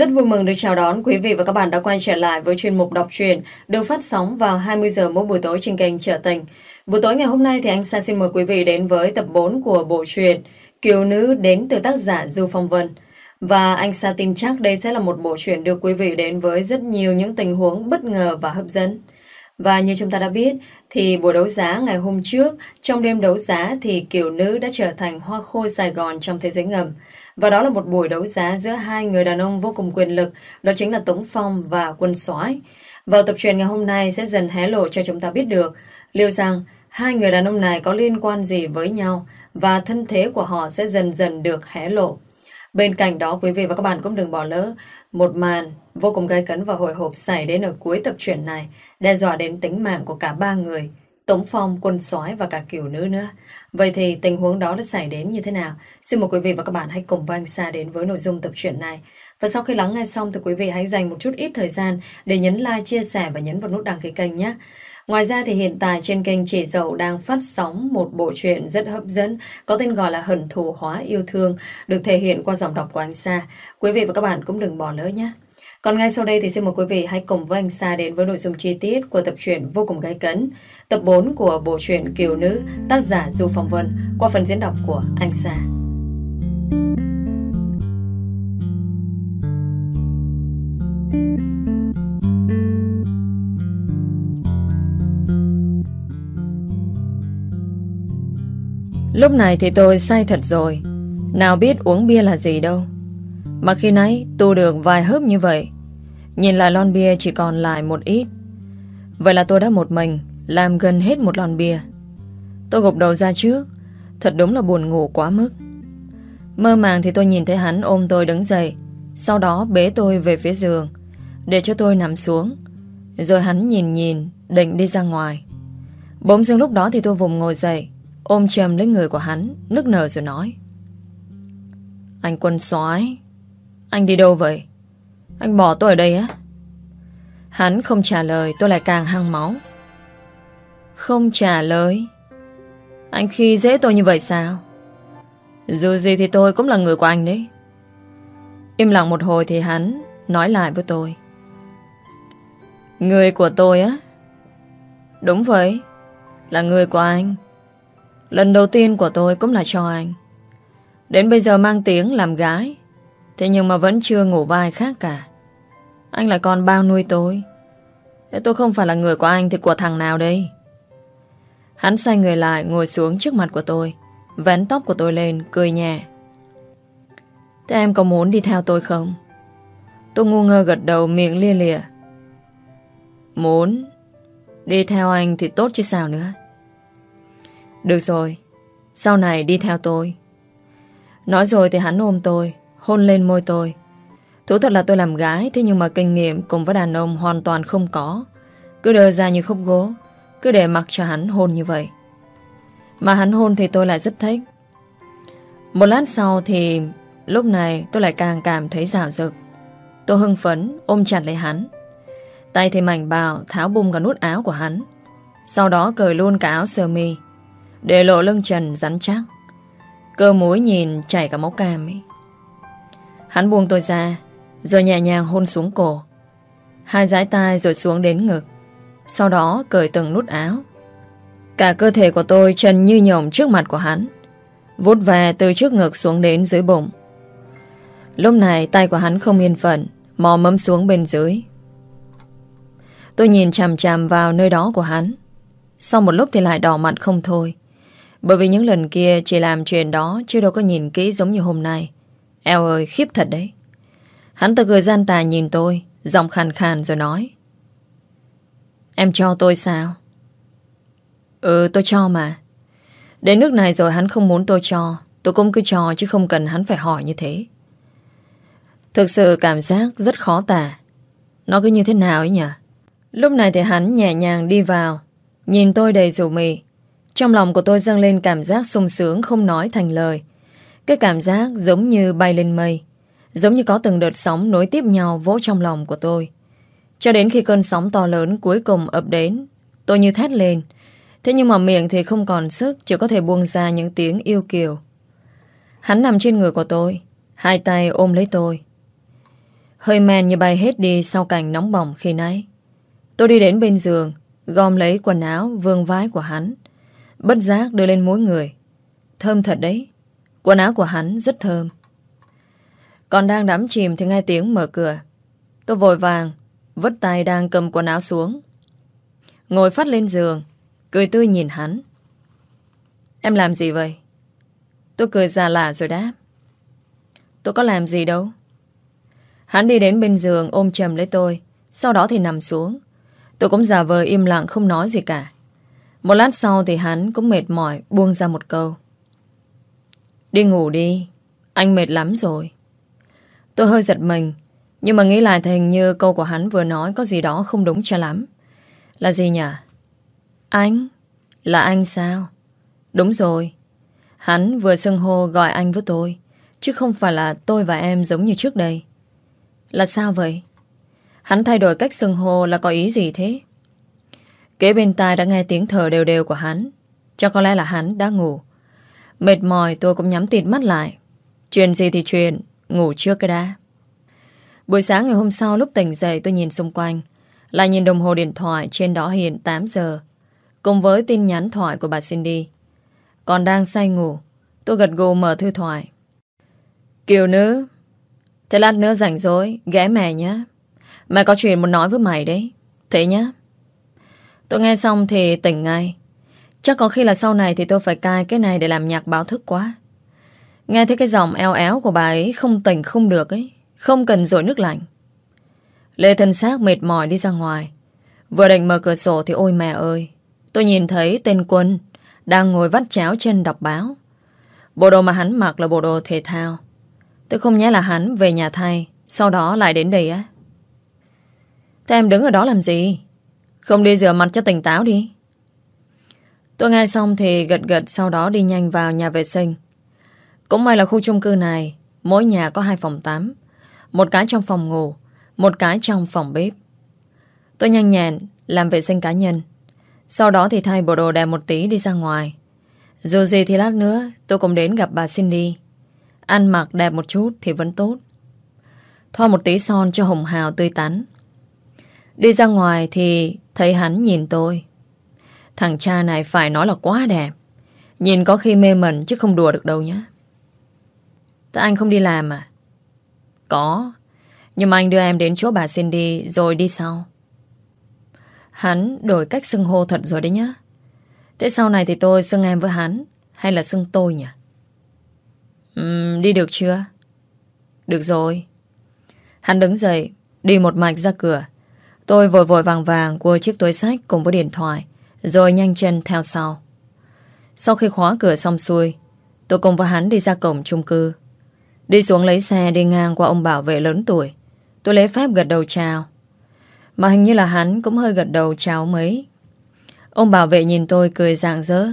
Rất vui mừng được chào đón quý vị và các bạn đã quay trở lại với chuyên mục đọc truyện được phát sóng vào 20 giờ mỗi buổi tối trên kênh Trở Tình. Buổi tối ngày hôm nay thì anh Sa xin mời quý vị đến với tập 4 của bộ truyện Kiều Nữ đến từ tác giả Du Phong Vân. Và anh Sa tin chắc đây sẽ là một bộ truyện được quý vị đến với rất nhiều những tình huống bất ngờ và hấp dẫn. Và như chúng ta đã biết, thì buổi đấu giá ngày hôm trước, trong đêm đấu giá thì Kiều Nữ đã trở thành hoa khôi Sài Gòn trong thế giới ngầm. Và đó là một buổi đấu giá giữa hai người đàn ông vô cùng quyền lực, đó chính là Tống Phong và Quân Soái. Vào tập truyền ngày hôm nay sẽ dần hé lộ cho chúng ta biết được liệu rằng hai người đàn ông này có liên quan gì với nhau và thân thế của họ sẽ dần dần được hé lộ. Bên cạnh đó quý vị và các bạn cũng đừng bỏ lỡ một màn vô cùng gay cấn và hồi hộp xảy đến ở cuối tập truyện này, đe dọa đến tính mạng của cả ba người, Tống Phong, Quân Sói và cả kiểu nữ nữa. Vậy thì tình huống đó đã xảy đến như thế nào? Xin mời quý vị và các bạn hãy cùng với anh Sa đến với nội dung tập truyện này. Và sau khi lắng nghe xong thì quý vị hãy dành một chút ít thời gian để nhấn like, chia sẻ và nhấn vào nút đăng ký kênh nhé. Ngoài ra thì hiện tại trên kênh Chỉ Dậu đang phát sóng một bộ truyện rất hấp dẫn có tên gọi là Hận Thù Hóa Yêu Thương được thể hiện qua giọng đọc của anh Sa. Quý vị và các bạn cũng đừng bỏ lỡ nhé. Còn ngay sau đây thì xin mời quý vị hãy cùng với anh Sa đến với nội dung chi tiết của tập truyện vô cùng gay cấn. Tập 4 của bộ truyện Kiều Nữ, tác giả Du Phong Vân qua phần diễn đọc của anh Sa. Lúc này thì tôi sai thật rồi Nào biết uống bia là gì đâu mà khi nãy tu được vài hớp như vậy, Nhìn lại lon bia chỉ còn lại một ít. Vậy là tôi đã một mình Làm gần hết một lon bia. Tôi gục đầu ra trước, Thật đúng là buồn ngủ quá mức. Mơ màng thì tôi nhìn thấy hắn ôm tôi đứng dậy, Sau đó bế tôi về phía giường, Để cho tôi nằm xuống. Rồi hắn nhìn nhìn, Định đi ra ngoài. Bỗng dưng lúc đó thì tôi vùng ngồi dậy, Ôm chầm lấy người của hắn, Nức nở rồi nói. Anh quân soái anh đi đâu vậy? Anh bỏ tôi ở đây á? Hắn không trả lời, tôi lại càng hăng máu. Không trả lời? Anh khi dễ tôi như vậy sao? Dù gì thì tôi cũng là người của anh đấy. Im lặng một hồi thì hắn Nói lại với tôi. Người của tôi á? Đúng vậy, Là người của anh. Lần đầu tiên của tôi cũng là cho anh. Đến bây giờ mang tiếng làm gái. Thế nhưng mà vẫn chưa ngủ vai khác cả. Anh là con bao nuôi tôi. Thế tôi không phải là người của anh Thì của thằng nào đây? Hắn xoay người lại, ngồi xuống trước mặt của tôi, Vén tóc của tôi lên, Cười nhẹ. Thế em có muốn đi theo tôi không? Tôi ngu ngơ gật đầu, miệng lia lịa. Muốn. Đi theo anh thì tốt chứ sao nữa. Được rồi, Sau này đi theo tôi. Nói rồi thì hắn ôm tôi. Hôn lên môi tôi. Thú thật là tôi làm gái, Thế nhưng mà kinh nghiệm cùng với đàn ông hoàn toàn không có. Cứ đờ ra như khúc gỗ, Cứ để mặc cho hắn hôn như vậy. Mà hắn hôn thì tôi lại rất thích. Một lát sau thì Lúc này tôi lại càng cảm thấy rào rực Tôi hưng phấn, ôm chặt lấy hắn. Tay thì mảnh bào tháo bung cả nút áo của hắn. Sau đó cởi luôn cả áo sơ mi, để lộ lưng trần rắn chắc. Cơ mối nhìn chảy cả máu cam ấy. Hắn buông tôi ra, Rồi nhẹ nhàng hôn xuống cổ. Hai dãi tai rồi xuống đến ngực, Sau đó cởi từng nút áo. Cả cơ thể của tôi trần như nhộng trước mặt của hắn Vút về từ trước ngực xuống đến dưới bụng. Lúc này tay của hắn không yên phận, Mò mâm xuống bên dưới. Tôi nhìn chằm chằm vào nơi đó của hắn. Sau một lúc thì lại đỏ mặt không thôi, bởi vì những lần kia chỉ làm chuyện đó Chứ đâu có nhìn kỹ giống như hôm nay. Eo ơi, khiếp thật đấy. Hắn ta cười gian tà nhìn tôi, Giọng khàn khàn rồi nói. Em cho tôi sao? Ừ tôi cho mà. Đến nước này rồi hắn không muốn tôi cho. Tôi cũng cứ cho chứ không cần hắn phải hỏi như thế. Thực sự cảm giác rất khó tả. Nó cứ như thế nào ấy nhỉ? Lúc này thì hắn nhẹ nhàng đi vào, Nhìn tôi đầy rủ mì trong lòng của tôi dâng lên cảm giác sung sướng không nói thành lời. Cái cảm giác giống như bay lên mây. Giống như có từng đợt sóng nối tiếp nhau vỗ trong lòng của tôi. Cho đến khi cơn sóng to lớn cuối cùng ập đến, tôi như thét lên. Thế nhưng mà miệng thì không còn sức, chỉ có thể buông ra những tiếng yêu kiều. Hắn nằm trên người của tôi, hai tay ôm lấy tôi. Hơi men như bay hết đi sau cảnh nóng bỏng khi nãy. Tôi đi đến bên giường, gom lấy quần áo vương vái của hắn. Bất giác đưa lên mỗi người. Thơm thật đấy. Quần áo của hắn rất thơm. Còn đang đắm chìm thì nghe tiếng mở cửa. Tôi vội vàng, vứt tay đang cầm quần áo xuống. Ngồi phát lên giường, cười tươi nhìn hắn. Em làm gì vậy? Tôi cười già lạ rồi đáp. Tôi có làm gì đâu. Hắn đi đến bên giường ôm chầm lấy tôi, sau đó thì nằm xuống. Tôi cũng giả vờ im lặng không nói gì cả. Một lát sau thì hắn cũng mệt mỏi buông ra một câu. Đi ngủ đi, anh mệt lắm rồi. Tôi hơi giật mình, nhưng mà nghĩ lại thì hình như câu của hắn vừa nói có gì đó không đúng cho lắm. Là gì nhỉ? Anh? Là anh sao? Đúng rồi. Hắn vừa xưng hô gọi anh với tôi, chứ không phải là tôi và em giống như trước đây. Là sao vậy? Hắn thay đổi cách xưng hô là có ý gì thế? Kế bên tai đã nghe tiếng thở đều đều của hắn. Cho có lẽ là hắn đã ngủ. Mệt mỏi tôi cũng nhắm tịt mắt lại. Chuyện gì thì chuyện, ngủ trước cái đã. Buổi sáng ngày hôm sau lúc tỉnh dậy tôi nhìn xung quanh. Lại nhìn đồng hồ điện thoại trên đó hiện 8 giờ. Cùng với tin nhắn thoại của bà Cindy. Còn đang say ngủ, tôi gật gù mở thư thoại. Kiều nữ, thế lát nữa rảnh rỗi, ghé mẹ nhé. Mẹ có chuyện muốn nói với mày đấy. Thế nhá. Tôi nghe xong thì tỉnh ngay. Chắc có khi là sau này thì tôi phải cai cái này để làm nhạc báo thức quá. Nghe thấy cái giọng eo éo của bà ấy không tỉnh không được ấy. Không cần rội nước lạnh. Lê thân xác mệt mỏi đi ra ngoài. Vừa định mở cửa sổ thì ôi mẹ ơi. Tôi nhìn thấy tên quân đang ngồi vắt cháo chân đọc báo. Bộ đồ mà hắn mặc là bộ đồ thể thao. Tôi không nhớ là hắn về nhà thay, sau đó lại đến đây á. Thế em đứng ở đó làm gì? Không đi rửa mặt cho tỉnh táo đi. Tôi nghe xong thì gật gật sau đó đi nhanh vào nhà vệ sinh. Cũng may là khu chung cư này, mỗi nhà có hai phòng tắm. Một cái trong phòng ngủ, một cái trong phòng bếp. Tôi nhanh nhẹn làm vệ sinh cá nhân. Sau đó thì thay bộ đồ đẹp một tí đi ra ngoài. Dù gì thì lát nữa tôi cũng đến gặp bà Cindy. Ăn mặc đẹp một chút thì vẫn tốt. Thoa một tí son cho hồng hào tươi tắn. Đi ra ngoài thì thấy hắn nhìn tôi. Thằng cha này phải nói là quá đẹp. Nhìn có khi mê mẩn chứ không đùa được đâu nhá. Tại anh không đi làm à? Có. Nhưng mà anh đưa em đến chỗ bà Cindy rồi đi sau. Hắn đổi cách xưng hô thật rồi đấy nhá. Thế sau này thì tôi xưng em với hắn hay là xưng tôi nhỉ? Uhm, đi được chưa? Được rồi. Hắn đứng dậy, đi một mạch ra cửa. Tôi vội vội vàng vàng cua chiếc túi sách cùng với điện thoại, rồi nhanh chân theo sau. Sau khi khóa cửa xong xuôi, tôi cùng với hắn đi ra cổng chung cư. Đi xuống lấy xe đi ngang qua ông bảo vệ lớn tuổi. Tôi lấy phép gật đầu chào. Mà hình như là hắn cũng hơi gật đầu chào mấy. Ông bảo vệ nhìn tôi cười rạng rỡ,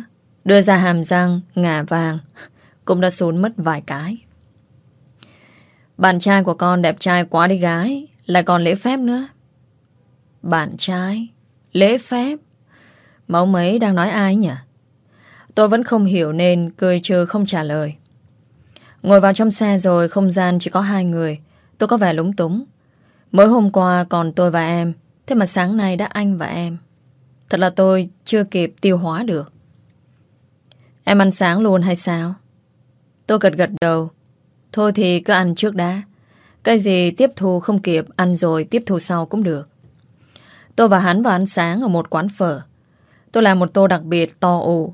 đưa ra hàm răng, ngả vàng, cũng đã xuống mất vài cái. Bạn trai của con đẹp trai quá đi gái, lại còn lễ phép nữa. Bạn trai? Lễ phép? Mà ông ấy đang nói ai nhỉ? Tôi vẫn không hiểu nên cười trừ không trả lời. Ngồi vào trong xe rồi không gian chỉ có hai người. Tôi có vẻ lúng túng. Mới hôm qua còn tôi và em. Thế mà sáng nay đã anh và em. Thật là tôi chưa kịp tiêu hóa được. Em ăn sáng luôn hay sao? Tôi gật gật đầu. Thôi thì cứ ăn trước đã. Cái gì tiếp thu không kịp, ăn rồi tiếp thu sau cũng được. Tôi và hắn vào ăn sáng ở một quán phở. Tôi làm một tô đặc biệt to ủ.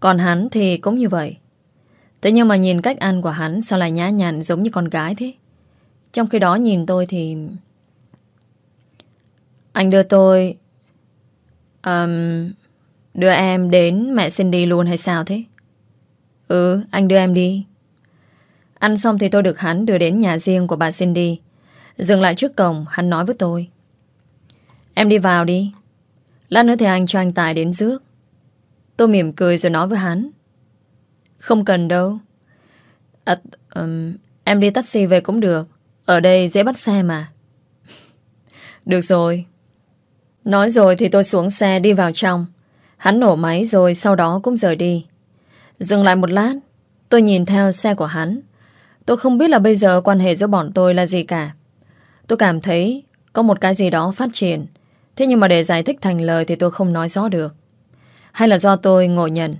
Còn hắn thì cũng như vậy. Thế nhưng mà nhìn cách ăn của hắn sao lại nhã nhặn giống như con gái thế? Trong khi đó nhìn tôi thì... Anh đưa tôi... Um, đưa em đến mẹ Cindy luôn hay sao thế? Ừ, anh đưa em đi. Ăn xong thì tôi được hắn đưa đến nhà riêng của bà Cindy. Dừng lại trước cổng, hắn nói với tôi. Em đi vào đi. Lát nữa thì anh cho anh Tài đến rước. Tôi mỉm cười rồi nói với hắn. Không cần đâu. À, um, em đi taxi về cũng được. Ở đây dễ bắt xe mà. được rồi. Nói rồi thì tôi xuống xe đi vào trong. Hắn nổ máy rồi sau đó cũng rời đi. Dừng lại một lát, tôi nhìn theo xe của hắn. Tôi không biết là bây giờ quan hệ giữa bọn tôi là gì cả. Tôi cảm thấy có một cái gì đó phát triển. Thế nhưng mà để giải thích thành lời thì tôi không nói rõ được. Hay là do tôi ngộ nhận.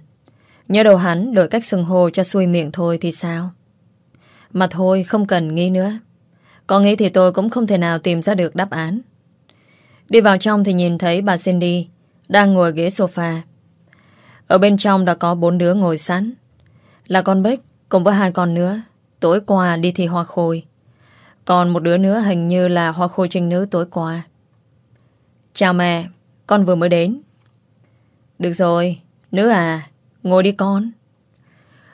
Nhớ đầu hắn đổi cách xưng hô cho xuôi miệng thôi thì sao? Mà thôi, không cần nghĩ nữa. Có nghĩ thì tôi cũng không thể nào tìm ra được đáp án. Đi vào trong thì nhìn thấy bà Cindy đang ngồi ghế sofa. Ở bên trong đã có bốn đứa ngồi sẵn. Là con Bích cùng với hai con nữa. Tối qua đi thi hoa khôi. Còn một đứa nữa hình như là hoa khôi trinh nữ tối qua. Chào mẹ, con vừa mới đến. Được rồi, nữ à, ngồi đi con.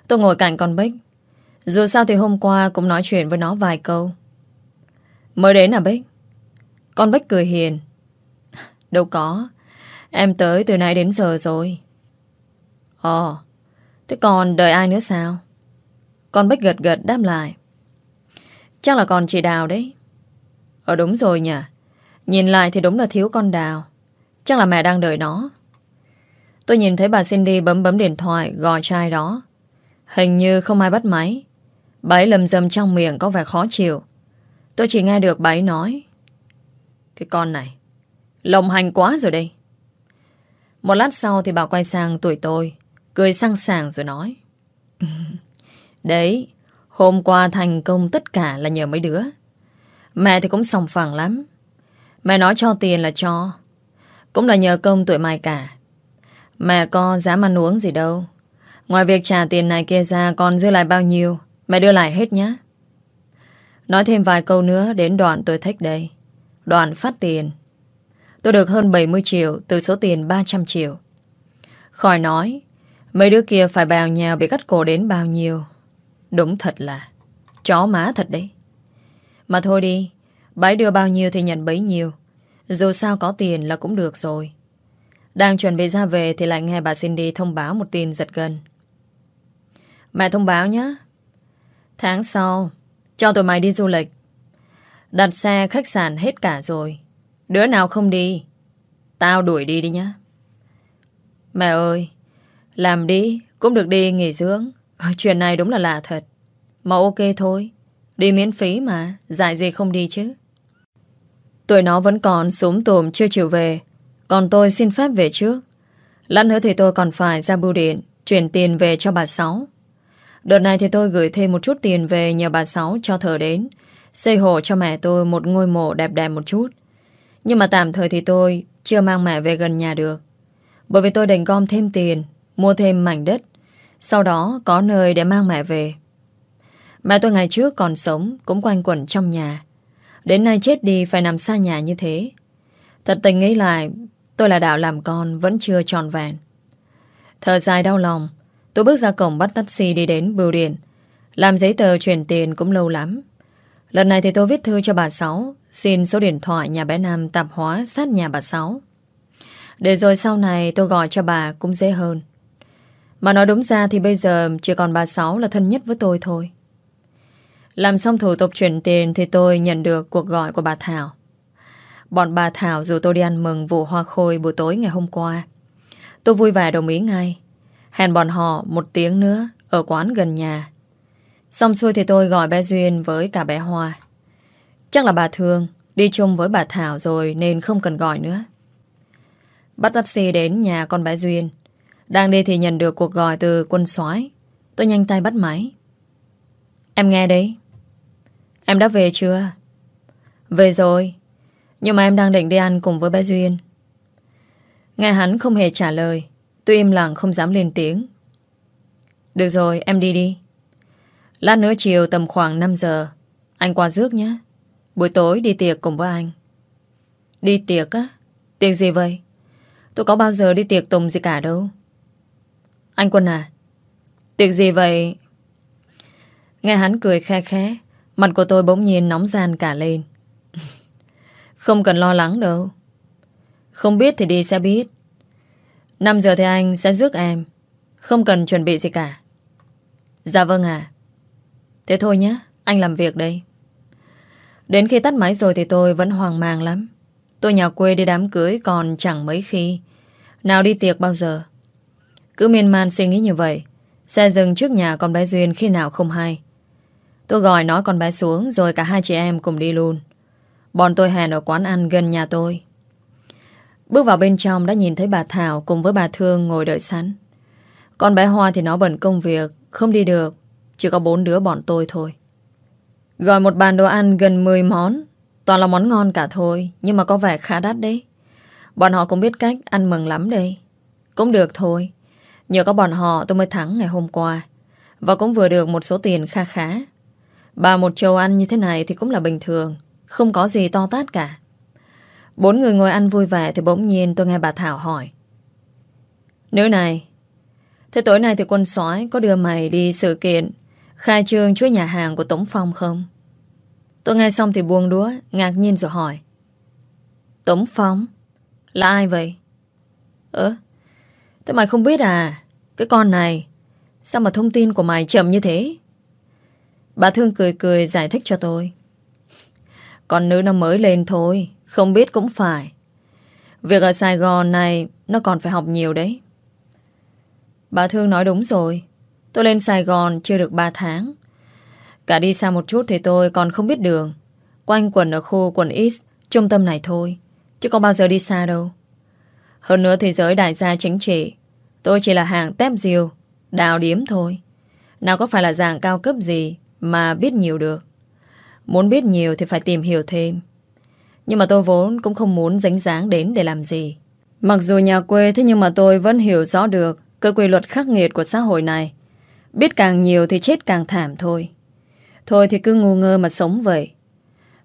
Tôi ngồi cạnh con Bích. Dù sao thì hôm qua cũng nói chuyện với nó vài câu. Mới đến à Bích? Con Bích cười hiền. Đâu có, em tới từ nãy đến giờ rồi. Ồ, thế còn đợi ai nữa sao? Con Bích gật gật đáp lại. Chắc là còn chị Đào đấy. Ờ đúng rồi nhỉ. Nhìn lại thì đúng là thiếu con Đào. Chắc là mẹ đang đợi nó. Tôi nhìn thấy bà Cindy bấm bấm điện thoại gọi trai đó. Hình như không ai bắt máy. Bà ấy lầm dầm trong miệng có vẻ khó chịu. Tôi chỉ nghe được bà ấy nói. Cái con này, lồng hành quá rồi đây. Một lát sau thì bà quay sang tuổi tôi, cười sang sàng rồi nói. Đấy, hôm qua thành công tất cả là nhờ mấy đứa. Mẹ thì cũng sòng phẳng lắm. Mẹ nói cho tiền là cho. Cũng là nhờ công tụi mày cả. Mẹ có dám ăn uống gì đâu. Ngoài việc trả tiền này kia ra còn dư lại bao nhiêu, mẹ đưa lại hết nhé. Nói thêm vài câu nữa đến đoạn tôi thích đây. Đoạn phát tiền. Tôi được hơn 70 triệu từ số tiền 300 triệu. Khỏi nói, mấy đứa kia phải bào nhào bị cắt cổ đến bao nhiêu. Đúng thật là chó má thật đấy. Mà thôi đi, bái đưa bao nhiêu thì nhận bấy nhiêu. Dù sao có tiền là cũng được rồi. Đang chuẩn bị ra về thì lại nghe bà Cindy thông báo một tin giật gần. Mẹ thông báo nhé. Tháng sau, cho tụi mày đi du lịch. Đặt xe khách sạn hết cả rồi. Đứa nào không đi, tao đuổi đi đi nhá. Mẹ ơi, làm đi, cũng được đi nghỉ dưỡng. Ờ, chuyện này đúng là lạ thật. Mà ok thôi, đi miễn phí mà, dạy gì không đi chứ. Tụi nó vẫn còn súng tùm chưa chịu về. Còn tôi xin phép về trước. Lát nữa thì tôi còn phải ra bưu điện, chuyển tiền về cho bà Sáu. Đợt này thì tôi gửi thêm một chút tiền về nhờ bà Sáu cho thờ đến. Xây hộ cho mẹ tôi một ngôi mộ đẹp đẹp một chút. Nhưng mà tạm thời thì tôi chưa mang mẹ về gần nhà được. Bởi vì tôi định gom thêm tiền, mua thêm mảnh đất. Sau đó có nơi để mang mẹ về. Mẹ tôi ngày trước còn sống cũng quanh quẩn trong nhà. Đến nay chết đi phải nằm xa nhà như thế. Thật tình nghĩ lại, tôi là đạo làm con vẫn chưa tròn vẹn. Thở dài đau lòng, Tôi bước ra cổng bắt taxi đi đến bưu điện. Làm giấy tờ chuyển tiền cũng lâu lắm. Lần này thì tôi viết thư cho bà Sáu, xin số điện thoại nhà bé Nam tạp hóa sát nhà bà Sáu. Để rồi sau này tôi gọi cho bà cũng dễ hơn. Mà nói đúng ra thì bây giờ chỉ còn bà Sáu là thân nhất với tôi thôi. Làm xong thủ tục chuyển tiền thì tôi nhận được cuộc gọi của bà Thảo. Bọn bà Thảo dù tôi đi ăn mừng vụ hoa khôi buổi tối ngày hôm qua. Tôi vui vẻ đồng ý ngay. Hẹn bọn họ một tiếng nữa Ở quán gần nhà. Xong xuôi thì tôi gọi bé Duyên với cả bé Hoa. Chắc là bà Thương, Đi chung với bà Thảo rồi Nên không cần gọi nữa. Bắt taxi đến nhà con bé Duyên. Đang đi thì nhận được cuộc gọi từ quân soái. Tôi nhanh tay bắt máy. Em nghe đấy. Em đã về chưa? Về rồi. Nhưng mà em đang định đi ăn cùng với bé Duyên. Nghe hắn không hề trả lời Tôi im lặng không dám lên tiếng. Được rồi, em đi đi. Lát nữa chiều tầm khoảng 5 giờ, Anh qua rước nhé. Buổi tối đi tiệc cùng với anh. Đi tiệc á? Tiệc gì vậy? Tôi có bao giờ đi tiệc tùng gì cả đâu. Anh Quân à Tiệc gì vậy? Nghe hắn cười khe khẽ. Mặt của tôi bỗng nhiên nóng gian cả lên. Không cần lo lắng đâu. Không biết thì đi sẽ biết 5 giờ thì anh sẽ rước em. Không cần chuẩn bị gì cả. Dạ vâng ạ. Thế thôi nhé, anh làm việc đây. Đến khi tắt máy rồi thì tôi vẫn hoang mang lắm. Tôi nhà quê đi đám cưới còn chẳng mấy khi. Nào đi tiệc bao giờ? Cứ miên man suy nghĩ như vậy Xe dừng trước nhà con bé Duyên khi nào không hay. Tôi gọi nói con bé xuống Rồi cả hai chị em cùng đi luôn Bọn tôi hẹn ở quán ăn gần nhà tôi. Bước vào bên trong đã nhìn thấy bà Thảo cùng với bà Thương ngồi đợi sẵn. con bé Hoa thì nó bận công việc, không đi được. Chỉ có bốn đứa bọn tôi thôi. Gọi một bàn đồ ăn gần 10 món. Toàn là món ngon cả thôi, nhưng mà có vẻ khá đắt đấy. Bọn họ cũng biết cách ăn mừng lắm đây. Cũng được thôi. Nhờ có bọn họ tôi mới thắng ngày hôm qua. Và cũng vừa được một số tiền kha khá. Bà một chầu ăn như thế này thì cũng là bình thường. Không có gì to tát cả. Bốn người ngồi ăn vui vẻ thì bỗng nhiên tôi nghe bà Thảo hỏi. Nữ này, thế tối nay thì quân sói có đưa mày đi sự kiện khai trương chuỗi nhà hàng của Tống Phong không? Tôi nghe xong thì buông đúa, ngạc nhiên rồi hỏi. Tống Phong? Là ai vậy? Ơ, thế mày không biết à? Cái con này, sao mà thông tin của mày chậm như thế? Bà Thương cười cười giải thích cho tôi. Con nữ nó mới lên thôi, không biết cũng phải. Việc ở Sài Gòn này nó còn phải học nhiều đấy. Bà Thương nói đúng rồi. Tôi lên Sài Gòn chưa được 3 tháng. Cả đi xa một chút thì tôi còn không biết đường. Quanh quần ở khu quần East, trung tâm này thôi. Chứ có bao giờ đi xa đâu. Hơn nữa thế giới đại gia chính trị. Tôi chỉ là hàng tép diều, đào điếm thôi. Nào có phải là dạng cao cấp gì mà biết nhiều được. Muốn biết nhiều thì phải tìm hiểu thêm. Nhưng mà tôi vốn cũng không muốn dánh dáng đến để làm gì. Mặc dù nhà quê thế nhưng mà tôi vẫn hiểu rõ được cái quy luật khắc nghiệt của xã hội này. Biết càng nhiều thì chết càng thảm thôi. Thôi thì cứ ngu ngơ mà sống vậy.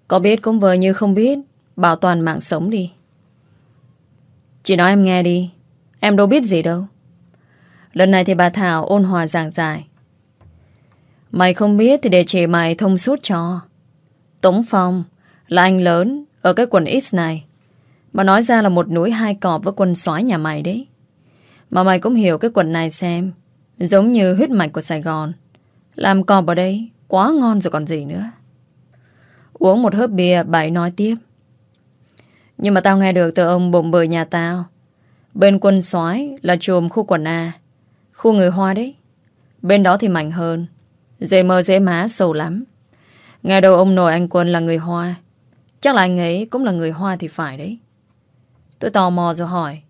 Có biết cũng vờ như không biết, bảo toàn mạng sống đi. Chị nói em nghe đi, em đâu biết gì đâu. Lần này thì bà Thảo ôn hòa giảng giải. Mày không biết thì để chị mày thông suốt cho. Tống Phong, là anh lớn ở cái quần X này. Mà nói ra là một núi hai cọp với quần soái nhà mày đấy. Mà mày cũng hiểu cái quần này xem. Giống như huyết mạch của Sài Gòn. Làm cọp ở đây quá ngon rồi còn gì nữa. Uống một hớp bia bảy nói tiếp. Nhưng mà tao nghe được từ ông bụng bờ nhà tao. Bên quân soái là chùm khu quần A. Khu người Hoa đấy. Bên đó thì mạnh hơn. Dễ mơ dễ má, sâu lắm. Nghe đầu ông nội anh Quân là người Hoa. Chắc là anh ấy cũng là người Hoa thì phải đấy. Tôi tò mò rồi hỏi.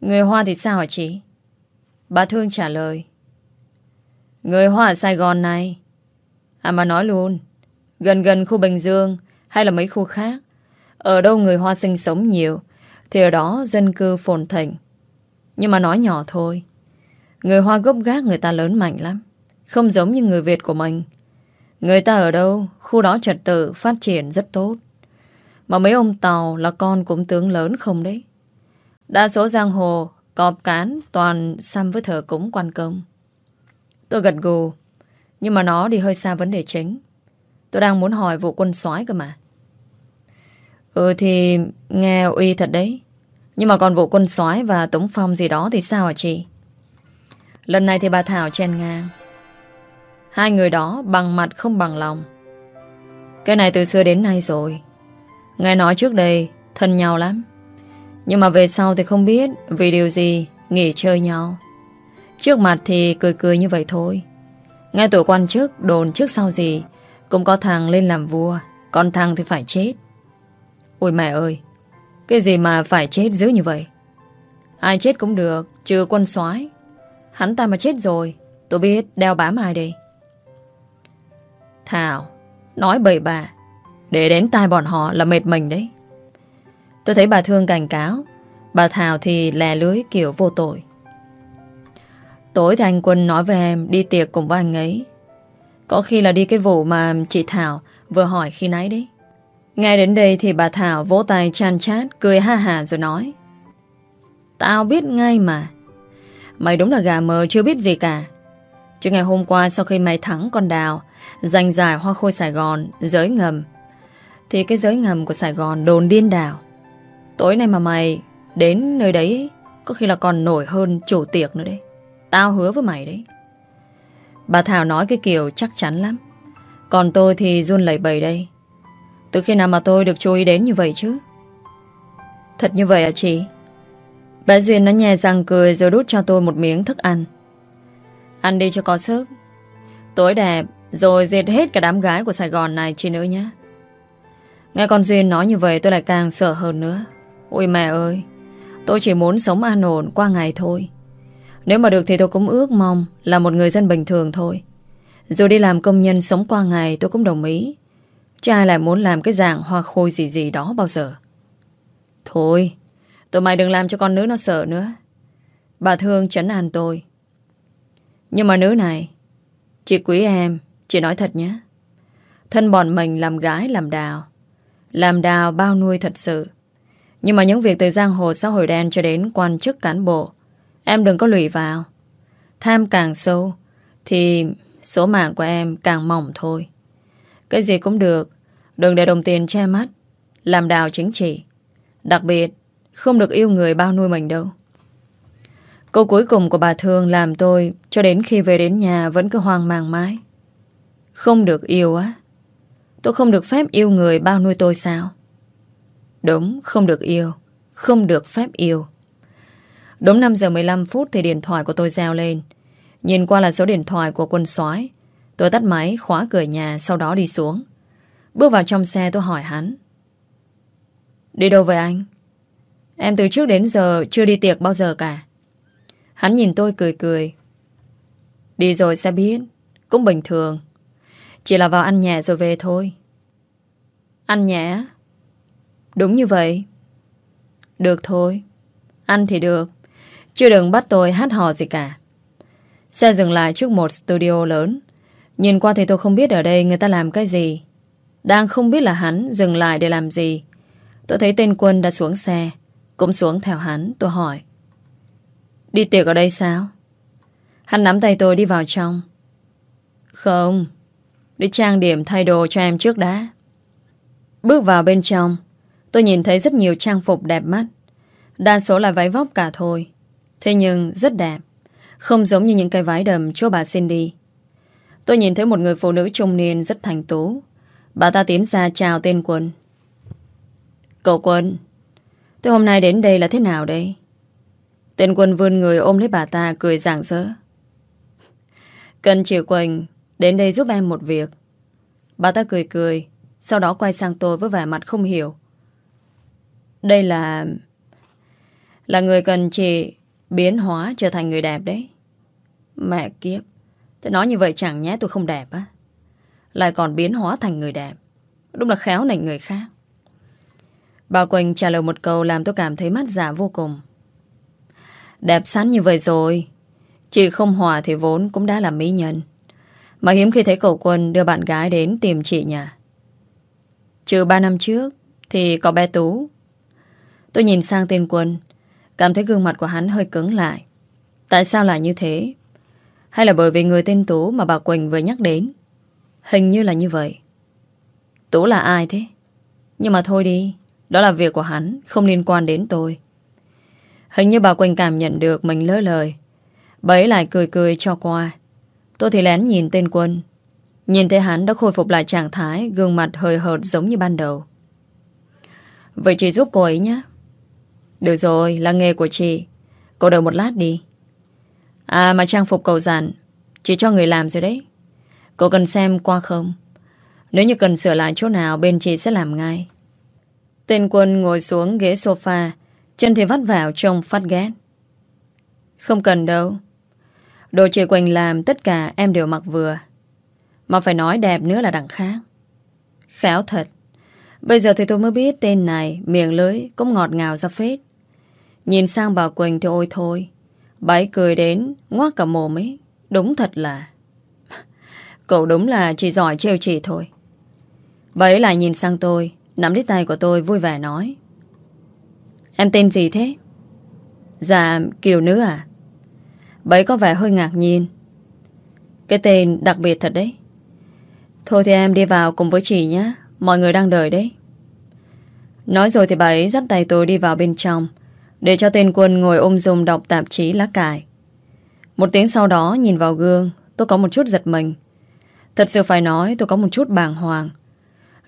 Người Hoa thì sao hả chị? Bà Thương trả lời. Người Hoa ở Sài Gòn này. À mà nói luôn. Gần gần khu Bình Dương hay là mấy khu khác. Ở đâu người Hoa sinh sống nhiều thì ở đó dân cư phồn thịnh. Nhưng mà nói nhỏ thôi. Người Hoa gốc gác người ta lớn mạnh lắm. Không giống như người Việt của mình. Người ta ở đâu, khu đó trật tự phát triển rất tốt. Mà mấy ông Tàu là con cũng tướng lớn không đấy. Đa số giang hồ, cọp cán toàn xăm với thờ cúng quan công. Tôi gật gù, nhưng mà nó đi hơi xa vấn đề chính. Tôi đang muốn hỏi vụ quân soái cơ mà. Ừ thì nghe uy thật đấy. Nhưng mà còn vụ quân soái và Tống Phong gì đó thì sao hả chị? Lần này thì bà Thảo chen ngang. Hai người đó bằng mặt không bằng lòng. Cái này từ xưa đến nay rồi. Nghe nói trước đây Thân nhau lắm. Nhưng mà về sau thì không biết Vì điều gì nghỉ chơi nhau. Trước mặt thì cười cười như vậy thôi. Nghe tổ quan chức Đồn trước sau gì, Cũng có thằng lên làm vua, Còn thằng thì phải chết. Ôi mẹ ơi, Cái gì mà phải chết dữ như vậy? Ai chết cũng được, Trừ quân soái. Hắn ta mà chết rồi, Tôi biết đeo bám ai đây? Thảo. Nói bậy bà Để đến tai bọn họ là mệt mình đấy. Tôi thấy bà Thương cảnh cáo. Bà Thảo thì lè lưới kiểu vô tội. Tối thì anh Quân nói với em Đi tiệc cùng với anh ấy. Có khi là đi cái vụ mà chị Thảo Vừa hỏi khi nãy đấy. Ngay đến đây thì bà Thảo vỗ tay chan chát, Cười ha hà rồi nói. Tao biết ngay mà. Mày đúng là gà mờ chưa biết gì cả. Chứ ngày hôm qua sau khi mày thắng con đào Giành giải hoa khôi Sài Gòn, Giới ngầm. Thì cái giới ngầm của Sài Gòn đồn điên đảo. Tối nay mà mày Đến nơi đấy, Có khi là còn nổi hơn chủ tiệc nữa đấy. Tao hứa với mày đấy. Bà Thảo nói cái kiểu chắc chắn lắm. Còn tôi thì run lẩy bẩy đây. Từ khi nào mà tôi được chú ý đến như vậy chứ? Thật như vậy à chị? Bà Duyên nó nhè răng cười Rồi đút cho tôi một miếng thức ăn. Ăn đi cho có sức. Tối đẹp rồi diệt hết cả đám gái của Sài Gòn này chị nữa nhé Nghe con Duyên nói như vậy tôi lại càng sợ hơn nữa. Ôi mẹ ơi, tôi chỉ muốn sống an ổn qua ngày thôi. Nếu mà được thì tôi cũng ước mong là một người dân bình thường thôi. Dù đi làm công nhân sống qua ngày tôi cũng đồng ý. Chứ ai lại muốn làm cái dạng hoa khôi gì gì đó bao giờ. Thôi, tụi mày đừng làm cho con nữ nó sợ nữa. Bà Thương chấn an tôi. Nhưng mà nữ này, chị quý em, chị nói thật nhé. Thân bọn mình làm gái làm đào. Làm đào bao nuôi thật sự. Nhưng mà những việc từ giang hồ xã hội đen cho đến quan chức cán bộ, em đừng có lụy vào. Tham càng sâu, thì số mạng của em càng mỏng thôi. Cái gì cũng được, đừng để đồng tiền che mắt, làm đào chính trị. Đặc biệt, không được yêu người bao nuôi mình đâu. Câu cuối cùng của bà Thương làm tôi cho đến khi về đến nhà vẫn cứ hoang mang mãi. Không được yêu á. Tôi không được phép yêu người bao nuôi tôi sao? Đúng, không được yêu. Không được phép yêu. Đúng 5 giờ 15 phút thì điện thoại của tôi reo lên. Nhìn qua là số điện thoại của quân soái Tôi tắt máy, khóa cửa nhà, sau đó đi xuống. Bước vào trong xe tôi hỏi hắn. Đi đâu vậy anh? Em từ trước đến giờ chưa đi tiệc bao giờ cả. Hắn nhìn tôi cười cười. Đi rồi sẽ biết. Cũng bình thường. Chỉ là vào ăn nhẹ rồi về thôi. Ăn nhẹ? Đúng như vậy. Được thôi. Ăn thì được. Chưa đừng bắt tôi hát hò gì cả. Xe dừng lại trước một studio lớn. Nhìn qua thì tôi không biết ở đây người ta làm cái gì. Đang không biết là hắn dừng lại để làm gì. Tôi thấy tên quân đã xuống xe. Cũng xuống theo hắn. Tôi hỏi. Đi tiệc ở đây sao? Hắn nắm tay tôi đi vào trong. Không. Đi trang điểm thay đồ cho em trước đã. Bước vào bên trong. Tôi nhìn thấy rất nhiều trang phục đẹp mắt. Đa số là váy vóc cả thôi. Thế nhưng rất đẹp. Không giống như những cái váy đầm cho bà Cindy. Tôi nhìn thấy một người phụ nữ trung niên rất thành tú. Bà ta tiến ra chào tên Quân. Cậu Quân, tôi hôm nay đến đây là thế nào đây? Tên Quân vươn người ôm lấy bà ta cười rạng rỡ. Cần chịu Quỳnh đến đây giúp em một việc. Bà ta cười cười, sau đó quay sang tôi với vẻ mặt không hiểu. Đây là... Là người cần chị biến hóa trở thành người đẹp đấy. Mẹ kiếp. Tôi nói như vậy chẳng nhé tôi không đẹp á. Lại còn biến hóa thành người đẹp. Đúng là khéo nảnh người khác. Bà Quỳnh trả lời một câu làm tôi cảm thấy mắt giả vô cùng. Đẹp sẵn như vậy rồi. Chị không hòa thì vốn cũng đã là mỹ nhân. Mà hiếm khi thấy cậu Quân đưa bạn gái đến tìm chị nhà. Trừ ba năm trước thì có bé Tú. Tôi nhìn sang tên Quân, cảm thấy gương mặt của hắn hơi cứng lại. Tại sao lại như thế? Hay là bởi vì người tên Tú mà bà Quỳnh vừa nhắc đến? Hình như là như vậy. Tú là ai thế? Nhưng mà thôi đi, đó là việc của hắn, không liên quan đến tôi. Hình như bà Quỳnh cảm nhận được mình lỡ lời. bấy lại cười cười cho qua. Tôi thì lén nhìn tên quân. Nhìn thấy hắn đã khôi phục lại trạng thái, gương mặt hơi hợt giống như ban đầu. Vậy chị giúp cô ấy nhé. Được rồi, là nghề của chị. Cô đợi một lát đi. À mà trang phục cầu giản chị cho người làm rồi đấy. Cô cần xem qua không? Nếu như cần sửa lại chỗ nào bên chị sẽ làm ngay. Tên quân ngồi xuống ghế sofa, chân thì vắt vào trông phát ghét. Không cần đâu. Đồ chị Quỳnh làm tất cả em đều mặc vừa. Mà phải nói đẹp nữa là đẳng khác. Khéo thật. Bây giờ thì tôi mới biết tên này, miệng lưới cũng ngọt ngào ra phết. Nhìn sang bà Quỳnh thì ôi thôi. Bà ấy cười đến, ngoác cả mồm ấy. Đúng thật là... Cậu đúng là chỉ giỏi trêu chị thôi. Bà ấy lại nhìn sang tôi, nắm lấy tay của tôi vui vẻ nói. Em tên gì thế? Dạ, Kiều Nữ à? Bấy có vẻ hơi ngạc nhiên. Cái tên đặc biệt thật đấy. Thôi thì em đi vào cùng với chị nhé. Mọi người đang đợi đấy. Nói rồi thì bà ấy dắt tay tôi đi vào bên trong để cho tên quân ngồi ôm dùng đọc tạp chí lá cải. Một tiếng sau đó nhìn vào gương tôi có một chút giật mình. Thật sự phải nói tôi có một chút bàng hoàng.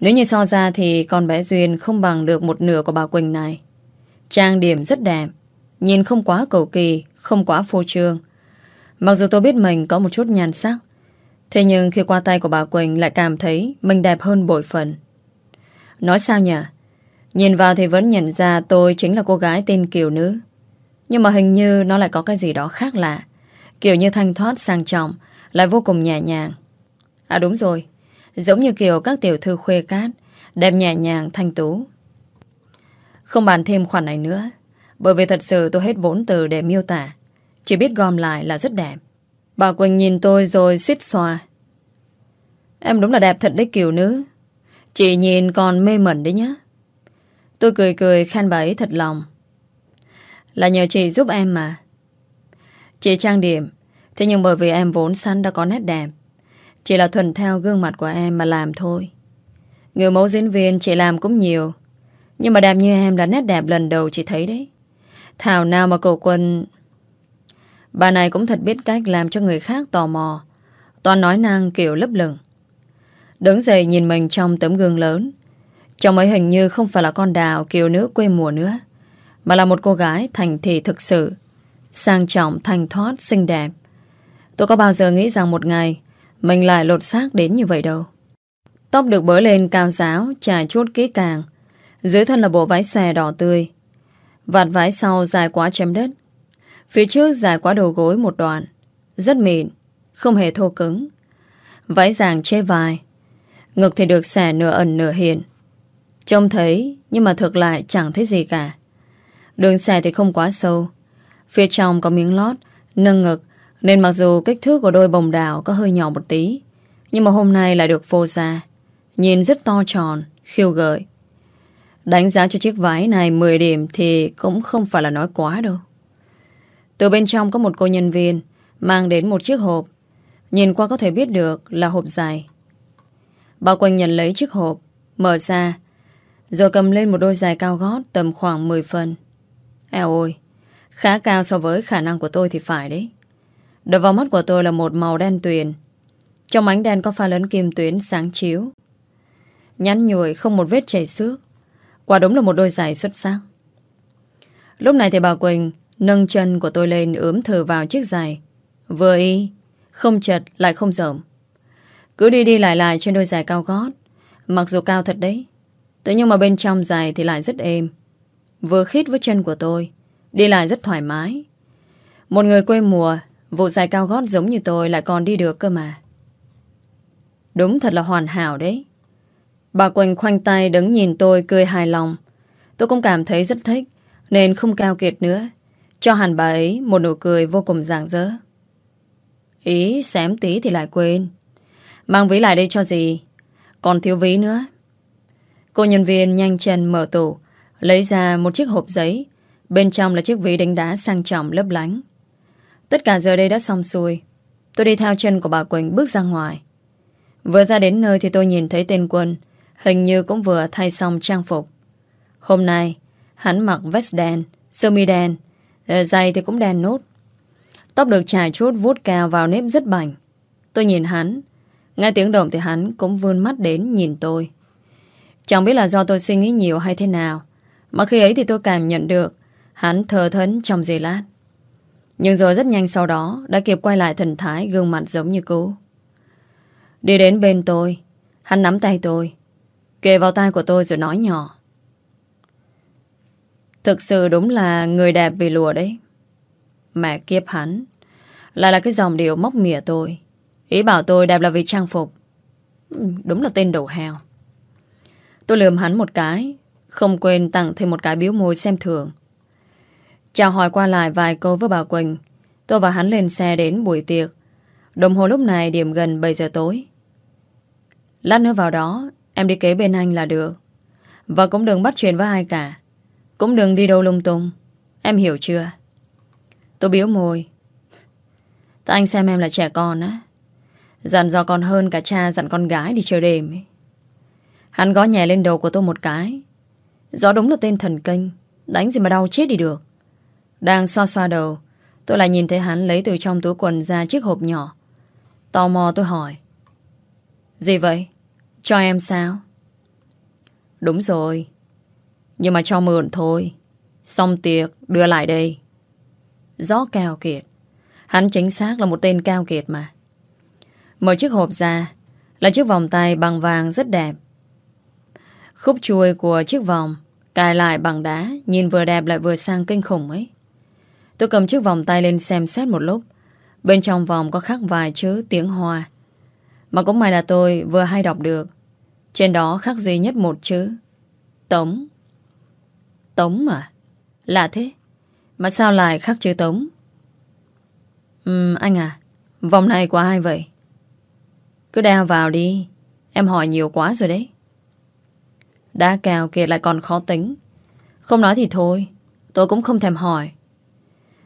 Nếu như so ra thì con bé Duyên không bằng được một nửa của bà Quỳnh này. Trang điểm rất đẹp, nhìn không quá cầu kỳ, không quá phô trương. Mặc dù tôi biết mình có một chút nhàn sắc, thế nhưng khi qua tay của bà Quỳnh lại cảm thấy mình đẹp hơn bội phần. Nói sao nhỉ? Nhìn vào thì vẫn nhận ra tôi chính là cô gái tên Kiều Nữ. Nhưng mà hình như nó lại có cái gì đó khác lạ. Kiểu như thanh thoát sang trọng, lại vô cùng nhẹ nhàng. À đúng rồi, giống như kiểu các tiểu thư khuê cát, đẹp nhẹ nhàng thanh tú. Không bàn thêm khoản này nữa, bởi vì thật sự tôi hết vốn từ để miêu tả. Chỉ biết gom lại là rất đẹp. Bà Quỳnh nhìn tôi rồi suýt xoa. Em đúng là đẹp thật đấy Kiều Nữ. Chị nhìn còn mê mẩn đấy nhá. Tôi cười cười khen bà ấy thật lòng. Là nhờ chị giúp em mà. Chị trang điểm, thế nhưng bởi vì em vốn sẵn đã có nét đẹp. Chỉ là thuần theo gương mặt của em mà làm thôi. Người mẫu diễn viên chị làm cũng nhiều. Nhưng mà đẹp như em là nét đẹp lần đầu chị thấy đấy. Thảo nào mà cầu quân... Bà này cũng thật biết cách làm cho người khác tò mò. Toàn nói năng kiểu lấp lửng. Đứng dậy nhìn mình trong tấm gương lớn. Trong ấy hình như không phải là con đào kiều nữ quê mùa nữa. Mà là một cô gái thành thị thực sự. Sang trọng, thanh thoát, xinh đẹp. Tôi có bao giờ nghĩ rằng một ngày mình lại lột xác đến như vậy đâu. Tóc được bới lên cao giáo, trải chút kỹ càng. Dưới thân là bộ váy xòe đỏ tươi. Vạt váy sau dài quá chém đất. Phía trước dài quá đầu gối một đoạn. Rất mịn, không hề thô cứng. Váy giàng che vai. Ngực thì được xẻ nửa ẩn nửa hiện. Trông thấy, nhưng mà thực lại chẳng thấy gì cả. Đường xẻ thì không quá sâu. Phía trong có miếng lót, nâng ngực, nên mặc dù kích thước của đôi bồng đào có hơi nhỏ một tí, nhưng mà hôm nay lại được phô ra. Nhìn rất to tròn, khiêu gợi. Đánh giá cho chiếc váy này 10 điểm thì cũng không phải là nói quá đâu. Từ bên trong có một cô nhân viên mang đến một chiếc hộp. Nhìn qua có thể biết được là hộp dài. Bảo Quỳnh nhận lấy chiếc hộp, mở ra, rồi cầm lên một đôi giày cao gót tầm khoảng 10 phân. Eo ôi, khá cao so với khả năng của tôi thì phải đấy. Đập vào mắt của tôi là một màu đen tuyền. Trong ánh đen có pha lớn kim tuyến sáng chiếu. Nhắn nhủi không một vết chảy xước. Quả đúng là một đôi giày xuất sắc. Lúc này thì bà Quỳnh nâng chân của tôi lên ướm thử vào chiếc giày. Vừa y, không chật lại không rộng. Cứ đi đi lại lại trên đôi giày cao gót. Mặc dù cao thật đấy. Thế nhưng mà bên trong giày thì lại rất êm. Vừa khít với chân của tôi. Đi lại rất thoải mái. Một người quê mùa, vụ giày cao gót giống như tôi lại còn đi được cơ mà. Đúng thật là hoàn hảo đấy. Bà Quỳnh khoanh tay đứng nhìn tôi cười hài lòng. Tôi cũng cảm thấy rất thích, nên không cao kiệt nữa. Cho hẳn bà ấy một nụ cười vô cùng rạng rỡ. Ý, xém tí thì lại quên. Mang ví lại đây cho gì? Còn thiếu ví nữa. Cô nhân viên nhanh chân mở tủ, lấy ra một chiếc hộp giấy. Bên trong là chiếc ví đánh đá sang trọng lấp lánh. Tất cả giờ đây đã xong xuôi. Tôi đi theo chân của bà Quỳnh bước ra ngoài. Vừa ra đến nơi thì tôi nhìn thấy tên quân Hình như cũng vừa thay xong trang phục Hôm nay Hắn mặc vest đen Sơ mi đen Ờ, giày thì cũng đen nốt. Tóc được trải chút vuốt cao vào nếp rất bảnh. Tôi nhìn hắn. Nghe tiếng động thì hắn cũng vươn mắt đến nhìn tôi. Chẳng biết là do tôi suy nghĩ nhiều hay thế nào, Mà khi ấy thì tôi cảm nhận được Hắn thờ thấn trong giây lát. Nhưng rồi rất nhanh sau đó, Đã kịp quay lại thần thái gương mặt giống như cũ. Đi đến bên tôi, Hắn nắm tay tôi. Kề vào tay của tôi rồi nói nhỏ. Thực sự đúng là người đẹp vì lùa đấy. Mẹ kiếp hắn. Lại là cái dòng điệu móc mỉa tôi. Ý bảo tôi đẹp là vì trang phục. Đúng là tên đầu heo. Tôi lườm hắn một cái, Không quên tặng thêm một cái biếu môi xem thường. Chào hỏi qua lại vài câu với bà Quỳnh. Tôi và hắn lên xe đến buổi tiệc. Đồng hồ lúc này điểm gần 7 giờ tối. Lát nữa vào đó, Em đi kế bên anh là được. Và cũng đừng bắt chuyện với ai cả. Cũng đừng đi đâu lung tung. Em hiểu chưa? Tôi biếu môi. Tại anh xem em là trẻ con á. Dặn dò còn hơn cả cha dặn con gái đi chơi đêm ấy. Hắn gõ nhẹ lên đầu của tôi một cái. Gió đúng là tên thần kinh. Đánh gì mà đau chết đi được. Đang xoa xoa đầu, Tôi lại nhìn thấy hắn lấy từ trong túi quần ra chiếc hộp nhỏ. Tò mò tôi hỏi. Gì vậy? Cho em sao? Đúng rồi. Nhưng mà cho mượn thôi. Xong tiệc, đưa lại đây. Gió cao kiệt. Hắn chính xác là một tên cao kiệt mà. Mở chiếc hộp ra là chiếc vòng tay bằng vàng rất đẹp. Khúc chuôi của chiếc vòng Cài lại bằng đá Nhìn vừa đẹp lại vừa sang kinh khủng ấy Tôi cầm chiếc vòng tay lên xem xét một lúc Bên trong vòng có khắc vài chữ tiếng Hoa Mà cũng may là tôi vừa hay đọc được Trên đó khắc duy nhất một chữ Tống Tống mà. Lạ thế. Mà sao lại khắc chữ Tống? Ừm, anh à Vòng này của ai vậy? Cứ đeo vào đi. Em hỏi nhiều quá rồi đấy. Đá cào kia lại còn khó tính. Không nói thì thôi, Tôi cũng không thèm hỏi.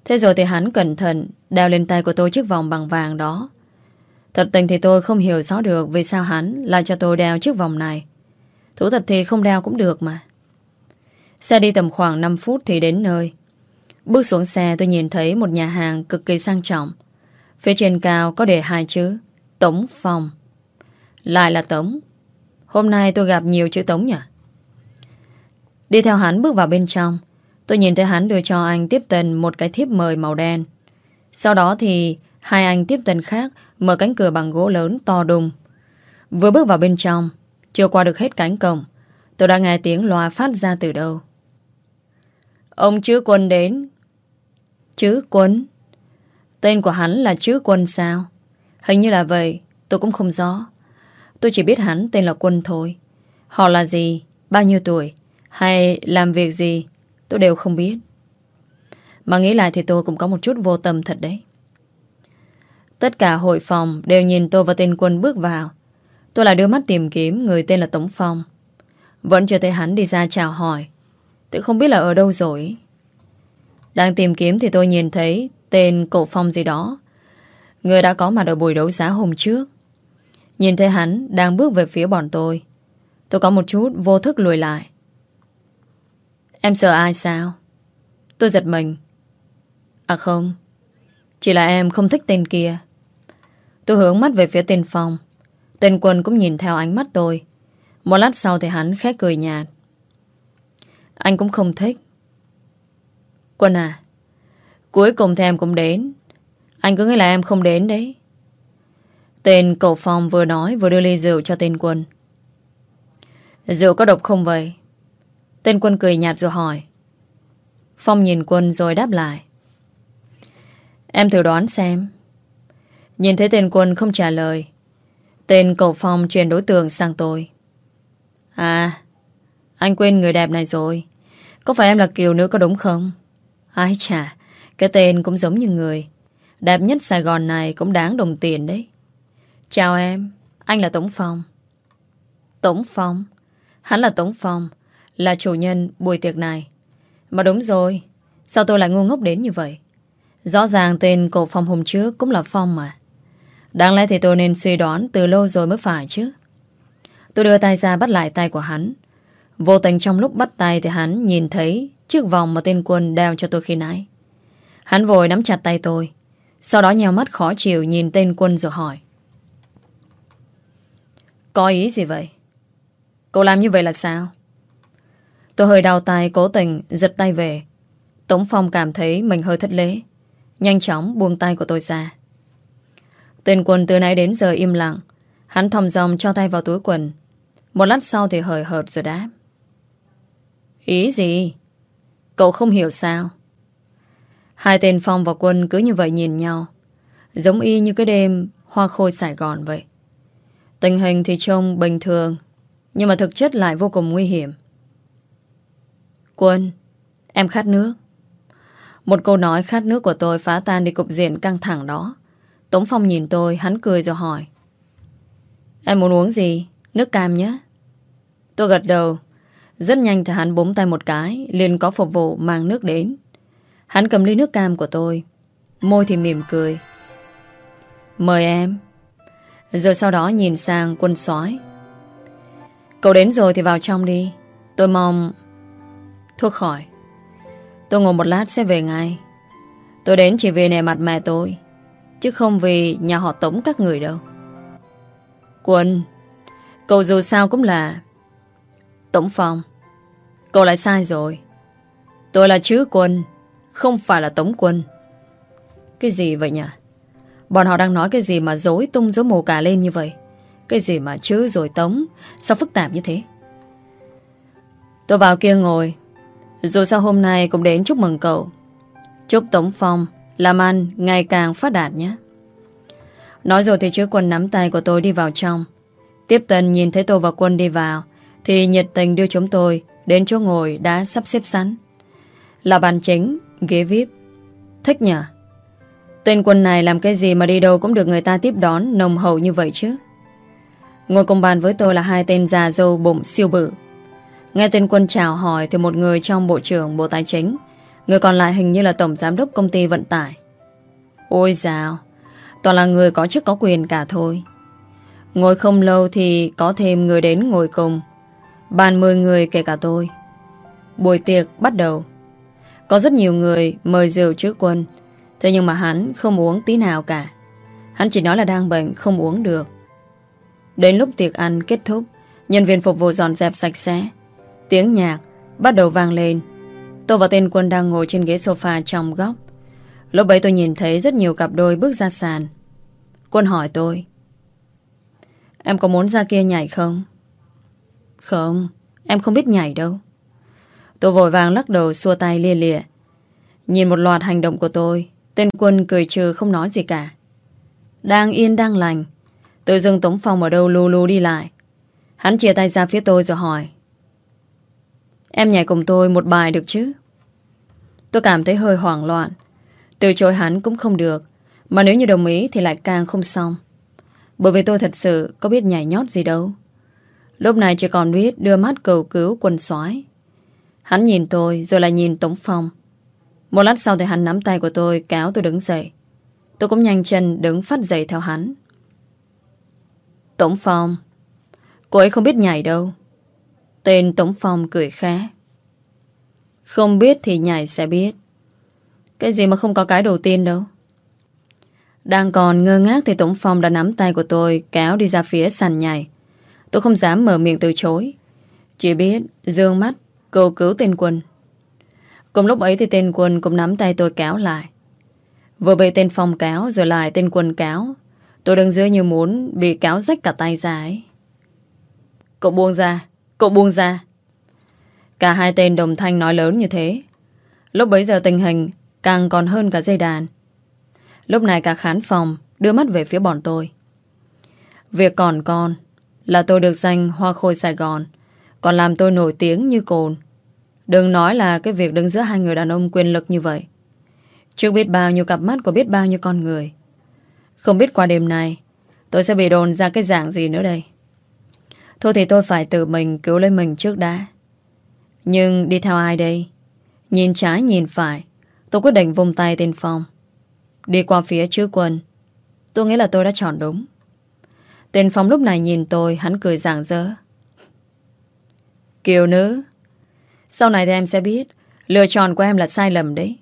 Thế rồi thì hắn cẩn thận Đeo lên tay của tôi chiếc vòng bằng vàng đó. Thật tình thì tôi không hiểu rõ được Vì sao hắn lại cho tôi đeo chiếc vòng này. Thú thật thì không đeo cũng được mà. Xe đi tầm khoảng 5 phút thì đến nơi. Bước xuống xe, tôi nhìn thấy một nhà hàng cực kỳ sang trọng. Phía trên cao có để hai chữ, Tống Phòng Lại là Tống. Hôm nay tôi gặp nhiều chữ Tống nhỉ? Đi theo hắn bước vào bên trong, Tôi nhìn thấy hắn đưa cho anh tiếp tân Một cái thiếp mời màu đen. Sau đó thì hai anh tiếp tân khác Mở cánh cửa bằng gỗ lớn to đùng. Vừa bước vào bên trong, Chưa qua được hết cánh cổng, Tôi đã nghe tiếng loa phát ra từ đâu. Ông Chứ quân đến. Chứ quân. Tên của hắn là Chứ quân sao? Hình như là vậy, Tôi cũng không rõ. Tôi chỉ biết hắn tên là quân thôi. Họ là gì? Bao nhiêu tuổi? Hay làm việc gì? Tôi đều không biết. Mà nghĩ lại thì tôi cũng có một chút vô tâm thật đấy. Tất cả hội phòng Đều nhìn tôi và tên quân bước vào. Tôi lại đưa mắt tìm kiếm, Người tên là Tống Phong. Vẫn chưa thấy hắn đi ra chào hỏi. Tôi không biết là ở đâu rồi. Đang tìm kiếm thì tôi nhìn thấy Tên cổ phong gì đó. Người đã có mặt ở buổi đấu giá hôm trước. Nhìn thấy hắn Đang bước về phía bọn tôi. Tôi có một chút vô thức lùi lại. Em sợ ai sao? Tôi giật mình. À không, Chỉ là em không thích tên kia. Tôi hướng mắt về phía tên Phong. Tên quân cũng nhìn theo ánh mắt tôi. Một lát sau thì hắn khét cười nhạt. Anh cũng không thích. Quân à Cuối cùng thì em cũng đến. Anh cứ nghĩ là em không đến đấy. Tên cậu Phong vừa nói Vừa đưa ly rượu cho tên quân. Rượu có độc không vậy? Tên quân cười nhạt rồi hỏi. Phong nhìn quân rồi đáp lại. Em thử đoán xem. Nhìn thấy tên quân không trả lời, Tên cậu Phong chuyển đối tượng sang tôi. À Anh quên người đẹp này rồi. Có phải em là Kiều nữa có đúng không? Ái chà, Cái tên cũng giống như người. Đẹp nhất Sài Gòn này cũng đáng đồng tiền đấy. Chào em, Anh là Tống Phong. Tống Phong? Hắn là Tống Phong, Là chủ nhân buổi tiệc này. Mà đúng rồi, Sao tôi lại ngu ngốc đến như vậy? Rõ ràng tên cổ Phong hôm trước cũng là Phong mà. Đáng lẽ thì tôi nên suy đoán Từ lâu rồi mới phải chứ. Tôi đưa tay ra bắt lại tay của hắn. Vô tình trong lúc bắt tay Thì hắn nhìn thấy chiếc vòng mà tên quân đeo cho tôi khi nãy. Hắn vội nắm chặt tay tôi, Sau đó nhào mắt khó chịu nhìn tên quân rồi hỏi. Có ý gì vậy? Cậu làm như vậy là sao? Tôi hơi đau tay cố tình giật tay về. Tống Phong cảm thấy mình hơi thất lễ, Nhanh chóng buông tay của tôi ra. Tên quân từ nãy đến giờ im lặng, Hắn thòng dòng cho tay vào túi quần. Một lát sau thì hời hợt rồi đáp. Ý gì? Cậu không hiểu sao? Hai tên Phong và Quân cứ như vậy nhìn nhau, Giống y như cái đêm Hoa khôi Sài Gòn vậy. Tình hình thì trông bình thường, Nhưng mà thực chất lại vô cùng nguy hiểm. Quân, Em khát nước. Một câu nói khát nước của tôi phá tan đi cục diện căng thẳng đó. Tống Phong nhìn tôi, Hắn cười rồi hỏi. Em muốn uống gì? Nước cam nhé. Tôi gật đầu. Rất nhanh thì hắn búng tay một cái, liền có phục vụ mang nước đến. Hắn cầm ly nước cam của tôi, Môi thì mỉm cười. Mời em. Rồi sau đó nhìn sang quân sói. Cậu đến rồi thì vào trong đi. Tôi mong Thuốc khỏi. Tôi ngồi một lát sẽ về ngay. Tôi đến chỉ vì nề mặt mẹ tôi, Chứ không vì nhà họ tống các người đâu. Quân, Cậu dù sao cũng là tổng phòng Cậu lại sai rồi. Tôi là chứ quân, Không phải là Tống Quân. Cái gì vậy nhỉ? Bọn họ đang nói cái gì mà dối tung dối mồ cả lên như vậy? Cái gì mà chứ rồi Tống? Sao phức tạp như thế? Tôi vào kia ngồi. Dù sao hôm nay cũng đến chúc mừng cậu. Chúc Tống Phong Làm ăn ngày càng phát đạt nhé. Nói rồi thì chứa quân nắm tay của tôi đi vào trong. Tiếp tân nhìn thấy tôi và quân đi vào, Thì nhiệt tình đưa chúng tôi Đến chỗ ngồi đã sắp xếp sẵn. Là bàn chính, ghế VIP. Thích nhỉ Tên quân này làm cái gì mà đi đâu Cũng được người ta tiếp đón nồng hậu như vậy chứ? Ngồi cùng bàn với tôi là hai tên già dâu bụng siêu bự. Nghe tên quân chào hỏi Thì một người trong bộ trưởng Bộ Tài chính Người còn lại hình như là tổng giám đốc công ty vận tải. Ôi dào Toàn là người có chức có quyền cả thôi. Ngồi không lâu thì có thêm người đến ngồi cùng. Bàn 10 người kể cả tôi. Buổi tiệc bắt đầu. Có rất nhiều người mời rượu trước quân. Thế nhưng mà hắn không uống tí nào cả. Hắn chỉ nói là đang bệnh, Không uống được. Đến lúc tiệc ăn kết thúc, Nhân viên phục vụ dọn dẹp sạch sẽ. Tiếng nhạc bắt đầu vang lên. Tôi và tên quân đang ngồi trên ghế sofa trong góc. Lúc ấy tôi nhìn thấy rất nhiều cặp đôi bước ra sàn. Quân hỏi tôi, Em có muốn ra kia nhảy không? Không, em không biết nhảy đâu. Tôi vội vàng lắc đầu xua tay lia lịa. Nhìn một loạt hành động của tôi Tên quân cười trừ không nói gì cả. Đang yên đang lành Tự dưng Tống Phong ở đâu lù lù đi lại. Hắn chia tay ra phía tôi rồi hỏi. Em nhảy cùng tôi một bài được chứ? Tôi cảm thấy hơi hoảng loạn. Từ chối hắn cũng không được Mà nếu như đồng ý thì lại càng không xong. Bởi vì tôi thật sự có biết nhảy nhót gì đâu. Lúc này chỉ còn biết đưa mắt cầu cứu quân soái. Hắn nhìn tôi, rồi lại nhìn Tống Phong. Một lát sau thì hắn nắm tay của tôi, kéo tôi đứng dậy. Tôi cũng nhanh chân đứng phát dậy theo hắn. Tống Phong, Cô ấy không biết nhảy đâu. Tên Tống Phong cười khẽ. Không biết thì nhảy sẽ biết. Cái gì mà không có cái đầu tiên đâu. Đang còn ngơ ngác Thì Tống Phong đã nắm tay của tôi, Kéo đi ra phía sàn nhảy. Tôi không dám mở miệng từ chối. Chỉ biết, dương mắt, Cầu cứu tên quân. Cùng lúc ấy thì tên quân cũng nắm tay tôi kéo lại. Vừa bị tên Phong kéo Rồi lại tên quân kéo Tôi đứng dưới như muốn bị kéo rách cả tay ra ấy. Cậu buông ra, Cậu buông ra. Cả hai tên đồng thanh nói lớn như thế. Lúc bấy giờ tình hình Càng còn hơn cả dây đàn. Lúc này cả khán phòng Đưa mắt về phía bọn tôi. Việc còn con là tôi được danh Hoa Khôi Sài Gòn, Còn làm tôi nổi tiếng như cồn. Đừng nói là cái việc đứng giữa hai người đàn ông quyền lực như vậy. Chưa biết bao nhiêu cặp mắt của biết bao nhiêu con người. Không biết qua đêm này Tôi sẽ bị đồn ra cái dạng gì nữa đây. Thôi thì tôi phải tự mình cứu lấy mình trước đã. Nhưng đi theo ai đây? Nhìn trái, nhìn phải, Tôi quyết định vùng tay tên Phong. Đi qua phía trước quân, Tôi nghĩ là tôi đã chọn đúng. Tên Phong lúc này nhìn tôi Hắn cười rạng rỡ Kiều nữ Sau này thì em sẽ biết Lựa chọn của em là sai lầm đấy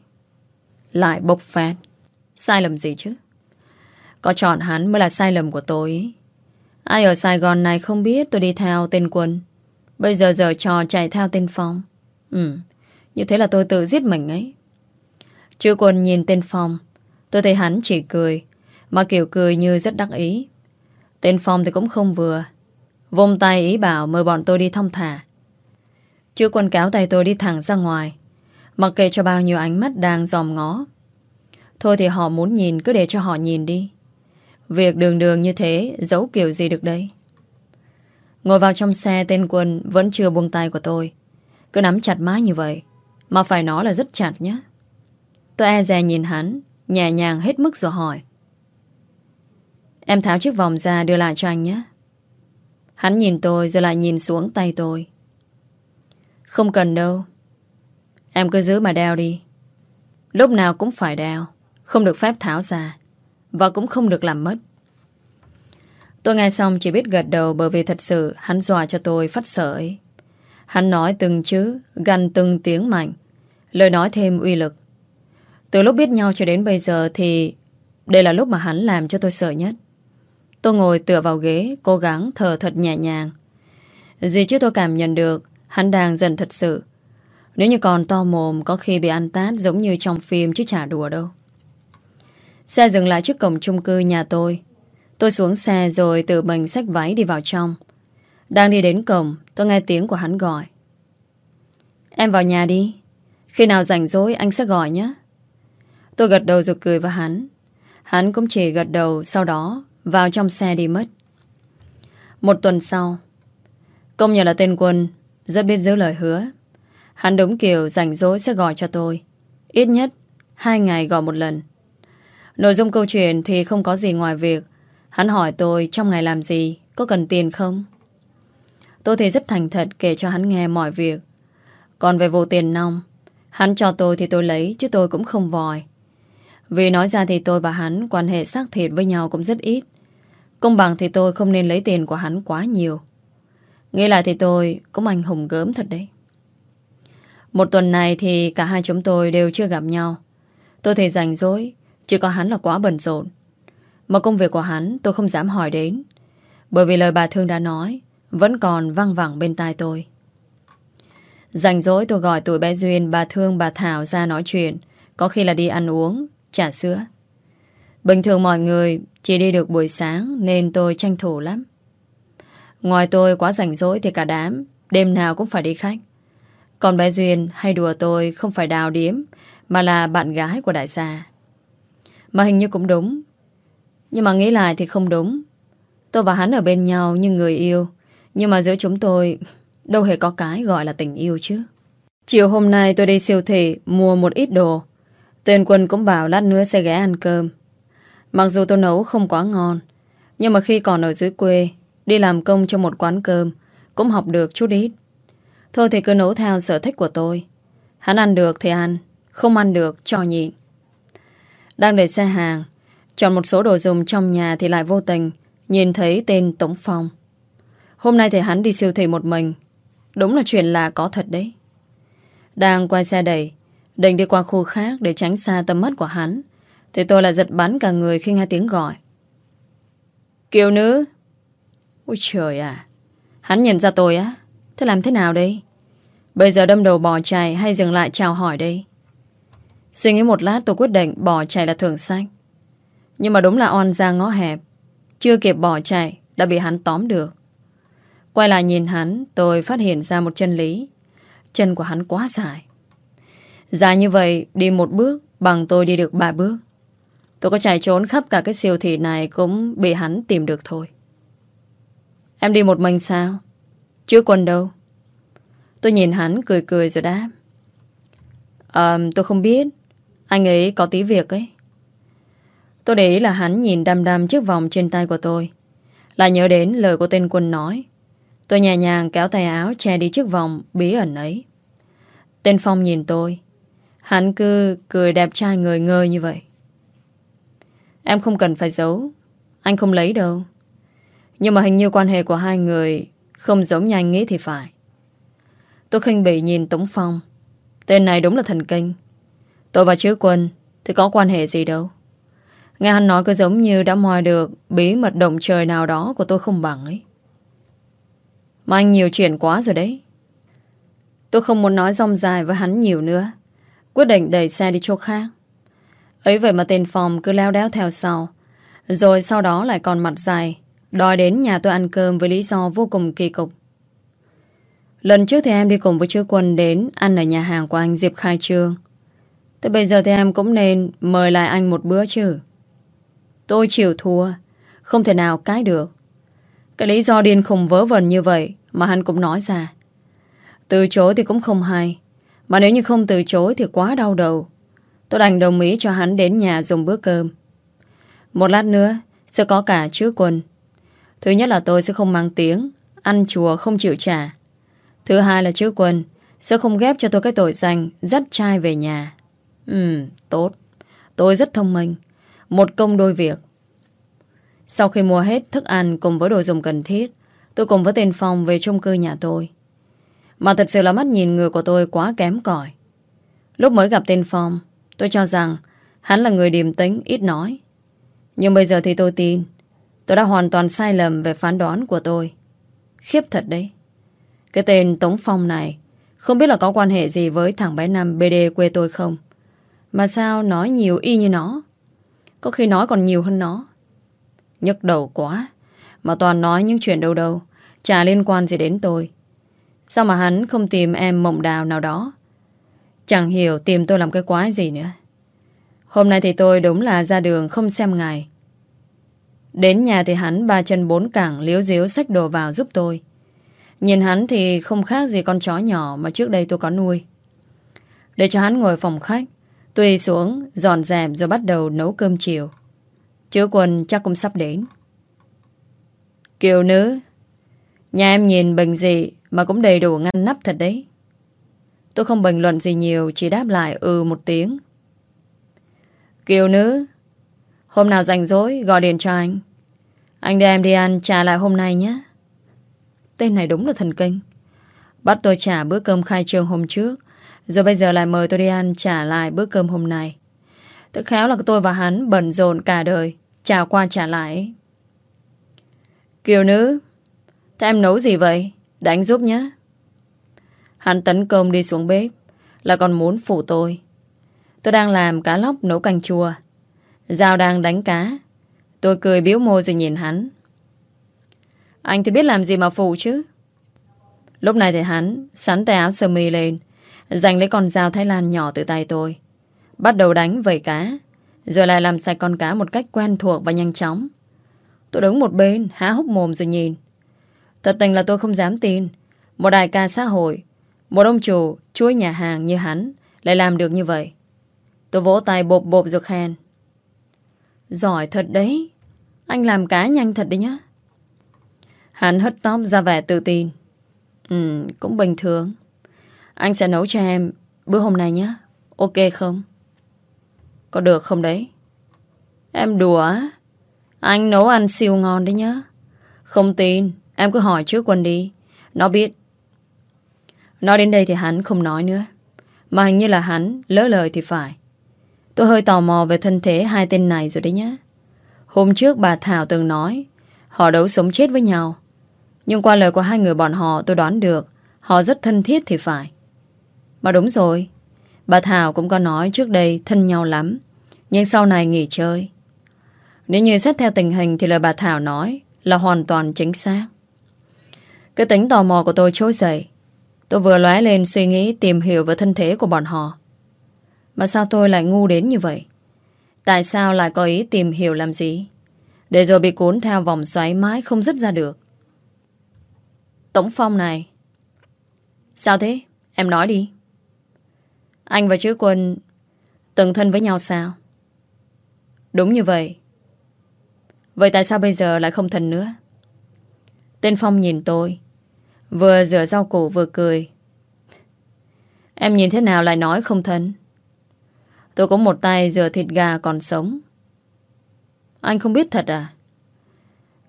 Lại bộc phát Sai lầm gì chứ Có chọn hắn mới là sai lầm của tôi. Ai ở Sài Gòn này không biết tôi đi theo tên Quân. Bây giờ giờ trò chạy theo tên Phong. Ừ, như thế là tôi tự giết mình ấy. chưa Quân nhìn tên Phong. Tôi thấy hắn chỉ cười. Mà kiểu cười như rất đắc ý. Tên Phong thì cũng không vừa. Vùng tay ý bảo mời bọn tôi đi thông thả. Chữ quần cáo tay tôi đi thẳng ra ngoài. Mặc kệ cho bao nhiêu ánh mắt đang dòm ngó. Thôi thì họ muốn nhìn, cứ để cho họ nhìn đi. Việc đường đường như thế, Giấu kiểu gì được đây Ngồi vào trong xe, tên quân Vẫn chưa buông tay của tôi Cứ nắm chặt mái như vậy, Mà phải nói là rất chặt nhé Tôi e dè nhìn hắn, Nhẹ nhàng hết mức rồi hỏi Em tháo chiếc vòng ra đưa lại cho anh nhé. Hắn nhìn tôi rồi lại nhìn xuống tay tôi. Không cần đâu. Em cứ giữ mà đeo đi. Lúc nào cũng phải đeo, Không được phép tháo ra, và cũng không được làm mất. Tôi nghe xong chỉ biết gật đầu Bởi vì thật sự hắn dọa cho tôi phát sợ ấy. Hắn nói từng chữ, Gằn từng tiếng mạnh, Lời nói thêm uy lực. Từ lúc biết nhau cho đến bây giờ thì Đây là lúc mà hắn làm cho tôi sợ nhất. Tôi ngồi tựa vào ghế, Cố gắng thở thật nhẹ nhàng. Gì chứ tôi cảm nhận được, Hắn đang dần thật sự. Nếu như còn to mồm, Có khi bị ăn tát giống như trong phim Chứ chả đùa đâu. Xe dừng lại trước cổng chung cư nhà tôi. Tôi xuống xe rồi tự mình xách váy đi vào trong. Đang đi đến cổng, Tôi nghe tiếng của hắn gọi. Em vào nhà đi. Khi nào rảnh rỗi, anh sẽ gọi nhé. Tôi gật đầu rồi cười với hắn. Hắn cũng chỉ gật đầu, Sau đó vào trong xe đi mất. Một tuần sau, Công nhận là tên quân, Rất biết giữ lời hứa. Hắn đúng kiểu rảnh rỗi sẽ gọi cho tôi. Ít nhất, Hai ngày gọi một lần. Nội dung câu chuyện thì không có gì ngoài việc. Hắn hỏi tôi trong ngày làm gì, Có cần tiền không? Tôi thì rất thành thật kể cho hắn nghe mọi việc. Còn về vụ tiền nong, Hắn cho tôi thì tôi lấy, Chứ tôi cũng không vòi. Vì nói ra thì tôi và hắn Quan hệ xác thịt với nhau cũng rất ít. Công bằng thì tôi không nên lấy tiền của hắn quá nhiều. Nghĩ lại thì tôi Cũng anh hùng gớm thật đấy. Một tuần này thì cả hai chúng tôi đều chưa gặp nhau. Tôi thì rảnh rỗi, Chỉ có hắn là quá bận rộn. Mà công việc của hắn tôi không dám hỏi đến, Bởi vì lời bà Thương đã nói Vẫn còn văng vẳng bên tai tôi. Rảnh rỗi tôi gọi tụi bé Duyên, Bà Thương, bà Thảo ra nói chuyện, Có khi là đi ăn uống Trả sữa. Bình thường mọi người chỉ đi được buổi sáng Nên tôi tranh thủ lắm. Ngoài tôi quá rảnh rỗi thì cả đám, Đêm nào cũng phải đi khách. Còn bé Duyên hay đùa tôi không phải đào điếm, Mà là bạn gái của đại gia. Mà hình như cũng đúng. Nhưng mà nghĩ lại thì không đúng. Tôi và hắn ở bên nhau như người yêu, Nhưng mà giữa chúng tôi Đâu hề có cái gọi là tình yêu chứ. Chiều hôm nay tôi đi siêu thị Mua một ít đồ. Tên quân cũng bảo lát nữa sẽ ghé ăn cơm. Mặc dù tôi nấu không quá ngon, Nhưng mà khi còn ở dưới quê, Đi làm công cho một quán cơm, Cũng học được chút ít. Thôi thì cứ nấu theo sở thích của tôi. Hắn ăn được thì ăn, Không ăn được cho nhịn. Đang để xe hàng, Chọn một số đồ dùng trong nhà thì lại vô tình Nhìn thấy tên Tống Phong. Hôm nay thì hắn đi siêu thị một mình, Đúng là chuyện là có thật đấy. Đang quay xe đẩy, Định đi qua khu khác để tránh xa tầm mắt của hắn. Thì tôi là giật bắn cả người khi nghe tiếng gọi. Kiều nữ. Ôi trời à Hắn nhận ra tôi á. Thế làm thế nào đây? Bây giờ đâm đầu bỏ chạy hay dừng lại chào hỏi đây? Suy nghĩ một lát tôi quyết định bỏ chạy là thường sách. Nhưng mà đúng là on ra ngõ hẹp. Chưa kịp bỏ chạy Đã bị hắn tóm được. Quay lại nhìn hắn, Tôi phát hiện ra một chân lý. Chân của hắn quá dài. Dài như vậy, đi một bước Bằng tôi đi được ba bước. Tôi có chạy trốn khắp cả cái siêu thị này Cũng bị hắn tìm được thôi. Em đi một mình sao? Chưa quần đâu. Tôi nhìn hắn cười cười rồi đáp. Ờ tôi không biết. Anh ấy có tí việc ấy. Tôi để ý là hắn nhìn đăm đăm chiếc vòng trên tay của tôi. Lại nhớ đến lời của tên quân nói. Tôi nhẹ nhàng kéo tay áo che đi chiếc vòng bí ẩn ấy. Tên Phong nhìn tôi. Hắn cứ cười đẹp trai người ngơi như vậy. Em không cần phải giấu. Anh không lấy đâu. Nhưng mà hình như quan hệ của hai người Không giống như anh nghĩ thì phải. Tôi khinh bỉ nhìn Tống Phong. Tên này đúng là thần kinh. Tôi và chữ quân Thì có quan hệ gì đâu. Nghe hắn nói cứ giống như đã moi được Bí mật động trời nào đó của tôi không bằng ấy. Mà anh nhiều chuyện quá rồi đấy. Tôi không muốn nói rong dài với hắn nhiều nữa. Quyết định đẩy xe đi chỗ khác. Ấy vậy mà tên phòng cứ leo đéo theo sau. Rồi sau đó lại còn mặt dài, Đòi đến nhà tôi ăn cơm với lý do vô cùng kỳ cục. Lần trước thì em đi cùng với chú quân đến Ăn ở nhà hàng của anh Diệp khai trương. Thế bây giờ thì em cũng nên Mời lại anh một bữa chứ. Tôi chịu thua, Không thể nào cái được. Cái lý do điên khùng vớ vẩn như vậy Mà hắn cũng nói ra. Từ chối thì cũng không hay, Mà nếu như không từ chối thì quá đau đầu. Tôi đành đồng ý cho hắn đến nhà dùng bữa cơm. Một lát nữa, Sẽ có cả chứa quân. Thứ nhất là tôi sẽ không mang tiếng, Ăn chùa không chịu trả. Thứ hai là chứa quân, Sẽ không ghép cho tôi cái tội danh Dắt trai về nhà. Ừ tốt. Tôi rất thông minh. Một công đôi việc. Sau khi mua hết thức ăn cùng với đồ dùng cần thiết, Tôi cùng với tên phòng về chung cư nhà tôi. Mà thật sự là mắt nhìn người của tôi quá kém cỏi. Lúc mới gặp tên Phong Tôi cho rằng Hắn là người điềm tĩnh, ít nói. Nhưng bây giờ thì tôi tin Tôi đã hoàn toàn sai lầm về phán đoán của tôi. Khiếp thật đấy. Cái tên Tống Phong này Không biết là có quan hệ gì với thằng bé Năm BD quê tôi không? Mà sao nói nhiều y như nó? Có khi nói còn nhiều hơn nó. Nhức đầu quá Mà toàn nói những chuyện đâu đâu Chả liên quan gì đến tôi. Sao mà hắn không tìm em mộng đào nào đó? Chẳng hiểu tìm tôi làm cái quái gì nữa. Hôm nay thì tôi đúng là ra đường không xem ngày Đến nhà thì hắn ba chân bốn cẳng liếu diếu xách đồ vào giúp tôi. Nhìn hắn thì không khác gì con chó nhỏ mà trước đây tôi có nuôi. Để cho hắn ngồi phòng khách, Tôi xuống, dọn dẹp rồi bắt đầu nấu cơm chiều. Chứa quần chắc cũng sắp đến. Kiều nữ, Nhà em nhìn bình gì Mà cũng đầy đủ ngăn nắp thật đấy. Tôi không bình luận gì nhiều, Chỉ đáp lại ừ một tiếng. Kiều nữ, Hôm nào rảnh rỗi, gọi điện cho anh. Anh đưa em đi ăn, trả lại hôm nay nhé. Tên này đúng là thần kinh. Bắt tôi trả bữa cơm khai trương hôm trước, Rồi bây giờ lại mời tôi đi ăn trả lại bữa cơm hôm nay. Tức khéo là tôi và hắn bận rộn cả đời, Trả qua trả lại. Kiều nữ, Thế em nấu gì vậy? Đánh giúp nhé. Hắn tấn công đi xuống bếp, Là còn muốn phụ tôi. Tôi đang làm cá lóc nấu canh chua. Giao đang đánh cá. Tôi cười biếu môi rồi nhìn hắn. Anh thì biết làm gì mà phụ chứ? Lúc này thì hắn Sắn tay áo sơ mi lên, Giành lấy con dao Thái Lan nhỏ từ tay tôi. Bắt đầu đánh vẩy cá, Rồi lại làm sạch con cá một cách quen thuộc và nhanh chóng. Tôi đứng một bên, Há hốc mồm rồi nhìn. Thật tình là tôi không dám tin. Một đại ca xã hội một ông chủ, chuối nhà hàng như hắn, Lại làm được như vậy. Tôi vỗ tay bộp bộp rồi khen. Giỏi thật đấy. Anh làm cá nhanh thật đấy nhá. Hắn hất tóc ra vẻ tự tin. Ừ cũng bình thường. Anh sẽ nấu cho em Bữa hôm nay nhé Ok không? Có được không đấy? Em đùa Anh nấu ăn siêu ngon đấy nhá. Không tin, Em cứ hỏi trước quân đi. Nó biết Nói đến đây thì hắn không nói nữa. Mà hình như là hắn lỡ lời thì phải. Tôi hơi tò mò về thân thế hai tên này rồi đấy nhá. Hôm trước bà Thảo từng nói, Họ đấu sống chết với nhau. Nhưng qua lời của hai người bọn họ tôi đoán được, Họ rất thân thiết thì phải. Mà đúng rồi, Bà Thảo cũng có nói trước đây thân nhau lắm, Nhưng sau này nghỉ chơi. Nếu như xét theo tình hình Thì lời bà Thảo nói Là hoàn toàn chính xác. Cái tính tò mò của tôi trôi dậy Tôi vừa lóe lên suy nghĩ tìm hiểu về thân thế của bọn họ mà sao tôi lại ngu đến như vậy? Tại sao lại có ý tìm hiểu làm gì? Để rồi bị cuốn theo vòng xoáy mãi không dứt ra được. Tống Phong này. Sao thế? Em nói đi. Anh và chữ quân từng thân với nhau sao? Đúng như vậy. Vậy tại sao bây giờ lại không thân nữa? Tên Phong nhìn tôi. Vừa rửa rau củ vừa cười. Em nhìn thế nào lại nói không thân? Tôi có một tay rửa thịt gà còn sống. Anh không biết thật à?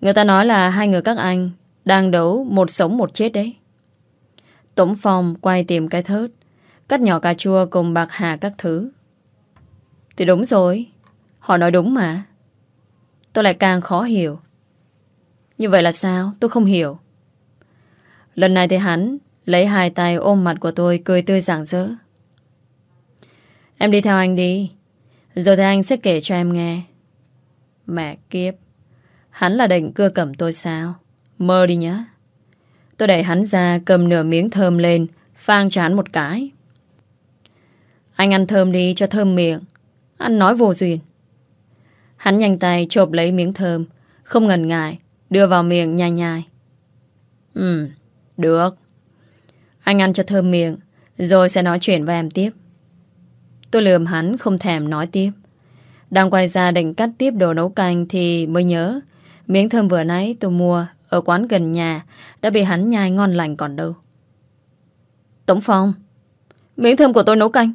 Người ta nói là hai người các anh Đang đấu một sống một chết đấy. Tống Phong quay tìm cái thớt, Cắt nhỏ cà chua cùng bạc hà các thứ. Thì đúng rồi, Họ nói đúng mà. Tôi lại càng khó hiểu. Như vậy là sao? Tôi không hiểu. Lần này thì hắn Lấy hai tay ôm mặt của tôi Cười tươi rạng rỡ. Em đi theo anh đi. Rồi thì anh sẽ kể cho em nghe. Mẹ kiếp Hắn là định cưa cầm tôi sao? Mơ đi nhá. Tôi đẩy hắn ra cầm nửa miếng thơm lên Phang chán một cái. Anh ăn thơm đi cho thơm miệng. Anh nói vô duyên. Hắn nhanh tay chộp lấy miếng thơm Không ngần ngại Đưa vào miệng nhai nhai. Ừ, được. Anh ăn cho thơm miệng, Rồi sẽ nói chuyện với em tiếp. Tôi lườm hắn, không thèm nói tiếp. Đang quay ra định cắt tiếp đồ nấu canh Thì mới nhớ, Miếng thơm vừa nãy tôi mua Ở quán gần nhà Đã bị hắn nhai ngon lành còn đâu. Tống Phong, Miếng thơm của tôi nấu canh.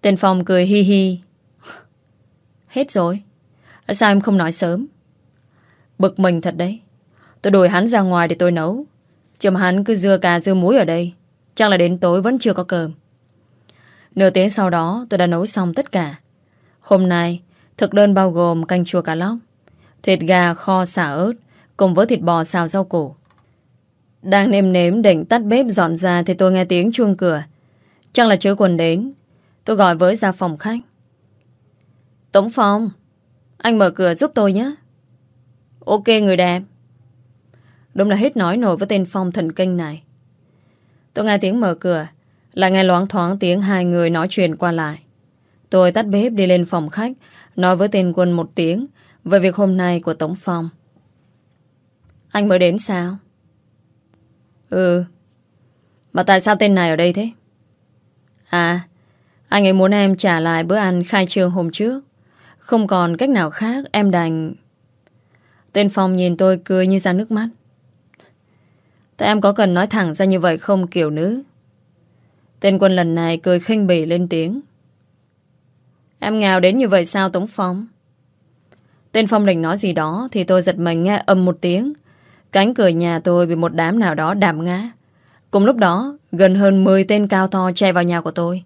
Tên Phong cười hi hi. Hết rồi. Sao em không nói sớm? Bực mình thật đấy. Tôi đuổi hắn ra ngoài để tôi nấu. Chứ mà hắn cứ dưa cà dưa muối ở đây Chắc là đến tối vẫn chưa có cơm Nửa tiếng sau đó tôi đã nấu xong tất cả. Hôm nay, thực đơn bao gồm canh chua cá lóc, thịt gà kho xả ớt, cùng với thịt bò xào rau củ. Đang nêm nếm định tắt bếp dọn ra thì tôi nghe tiếng chuông cửa. Chắc là chứa quần đến. Tôi gọi với ra phòng khách. Tống Phong, anh mở cửa giúp tôi nhé. Ok người đẹp. Đúng là hết nói nổi với tên Phong thần kinh này. Tôi nghe tiếng mở cửa, Lại nghe loáng thoáng tiếng hai người nói chuyện qua lại Tôi tắt bếp đi lên phòng khách, Nói với tên quân một tiếng Về việc hôm nay của Tống Phong Anh mới đến sao? Ừ Mà tại sao tên này ở đây thế? À Anh ấy muốn em trả lại bữa ăn khai trương hôm trước Không còn cách nào khác, Em đành Tên Phong nhìn tôi cười như ra nước mắt Tại em có cần nói thẳng ra như vậy không, kiểu nữ? Tên quân lần này cười khinh bỉ lên tiếng. Em nghèo đến như vậy sao, Tống Phong? Tên Phong định nói gì đó Thì tôi giật mình nghe âm một tiếng. Cánh cửa nhà tôi bị một đám nào đó đạp ngã. Cùng lúc đó, Gần hơn 10 tên cao to chạy vào nhà của tôi.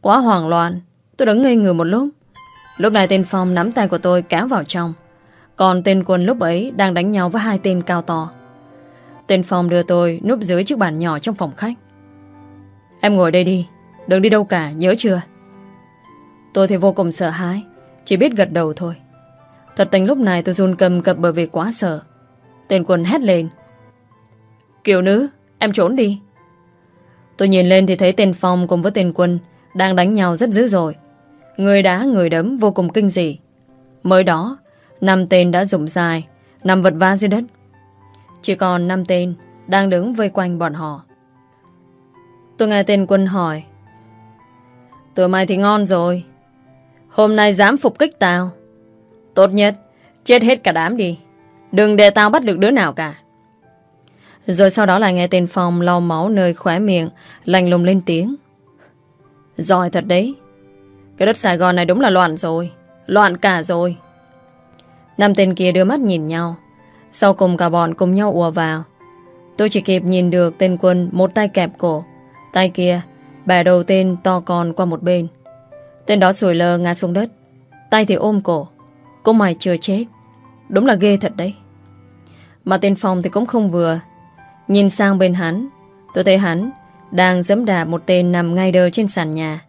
Quá hoảng loạn, Tôi đứng ngây người một lúc. Lúc này tên Phong nắm tay của tôi kéo vào trong. Còn tên quân lúc ấy Đang đánh nhau với hai tên cao to. Tên Phong đưa tôi núp dưới chiếc bàn nhỏ trong phòng khách. Em ngồi đây đi, Đừng đi đâu cả, nhớ chưa? Tôi thì vô cùng sợ hãi, Chỉ biết gật đầu thôi. Thật tình lúc này tôi run cầm cập bởi vì quá sợ. Tên quân hét lên. Kiều nữ, Em trốn đi. Tôi nhìn lên thì thấy tên Phong cùng với tên quân Đang đánh nhau rất dữ rồi Người đá, người đấm vô cùng kinh dị. Mới đó, năm tên đã rụng dài Nằm vật vã dưới đất. Chỉ còn năm tên Đang đứng vây quanh bọn họ. Tôi nghe tên quân hỏi Tụi mày thì ngon rồi. Hôm nay dám phục kích tao. Tốt nhất, Chết hết cả đám đi. Đừng để tao bắt được đứa nào cả. Rồi sau đó lại nghe tên Phong lau máu nơi khóe miệng Lành lùng lên tiếng. Giỏi thật đấy. Cái đất Sài Gòn này đúng là loạn rồi, Loạn cả rồi. Năm tên kia đưa mắt nhìn nhau. Sau cùng cả bọn cùng nhau ùa vào. Tôi chỉ kịp nhìn được tên quân Một tay kẹp cổ. Tay kia, bẻ đầu tên to con qua một bên. Tên đó sủi lơ ngã xuống đất. Tay thì ôm cổ. Cô mày chưa chết. Đúng là ghê thật đấy. Mà tên Phong thì cũng không vừa. Nhìn sang bên hắn, Tôi thấy hắn đang dẫm đạp một tên nằm ngay đơ trên sàn nhà.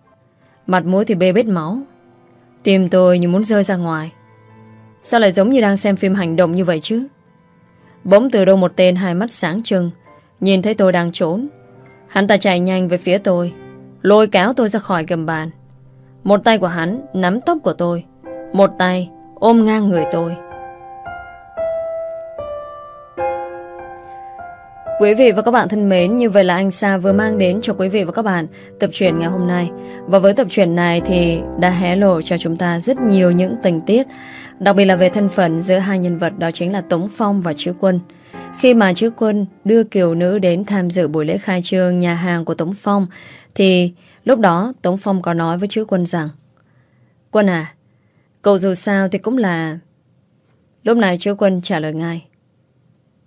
Mặt mũi thì bê bết máu. Tim tôi như muốn rơi ra ngoài. Sao lại giống như đang xem phim hành động như vậy chứ? Bỗng từ đâu một tên hai mắt sáng trưng. Nhìn thấy tôi đang trốn. Hắn ta chạy nhanh về phía tôi. Lôi kéo tôi ra khỏi gầm bàn. Một tay của hắn nắm tóc của tôi. Một tay ôm ngang người tôi. Quý vị và các bạn thân mến, như vậy là anh Sa vừa mang đến cho quý vị và các bạn tập truyện ngày hôm nay. Và với tập truyện này thì đã hé lộ cho chúng ta rất nhiều những tình tiết, đặc biệt là về thân phận giữa hai nhân vật đó chính là Tống Phong và Chữ Quân. Khi mà Chữ Quân đưa kiều nữ đến tham dự buổi lễ khai trương nhà hàng của Tống Phong, thì lúc đó Tống Phong có nói với Chữ Quân rằng Quân à, cậu dù sao thì cũng là... Lúc này Chữ Quân trả lời ngay.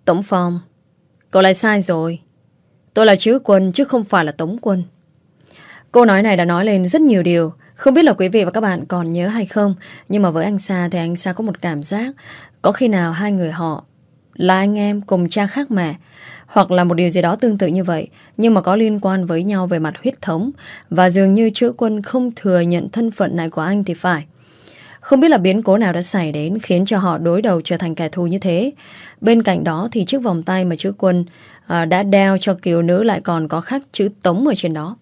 Tống Phong... Cậu lại sai rồi. Tôi là chữ quân chứ không phải là tống quân. Câu nói này đã nói lên rất nhiều điều. Không biết là quý vị và các bạn còn nhớ hay không, Nhưng mà với anh Sa thì anh Sa có một cảm giác. Có khi nào hai người họ Là anh em cùng cha khác mẹ, Hoặc là một điều gì đó tương tự như vậy, Nhưng mà có liên quan với nhau về mặt huyết thống, Và dường như chữ quân không thừa nhận thân phận này của anh thì phải không biết là biến cố nào đã xảy đến khiến cho họ đối đầu trở thành kẻ thù như thế. Bên cạnh đó thì chiếc vòng tay mà chữ quân à, đã đeo cho kiều nữ lại còn có khắc chữ tống ở trên đó.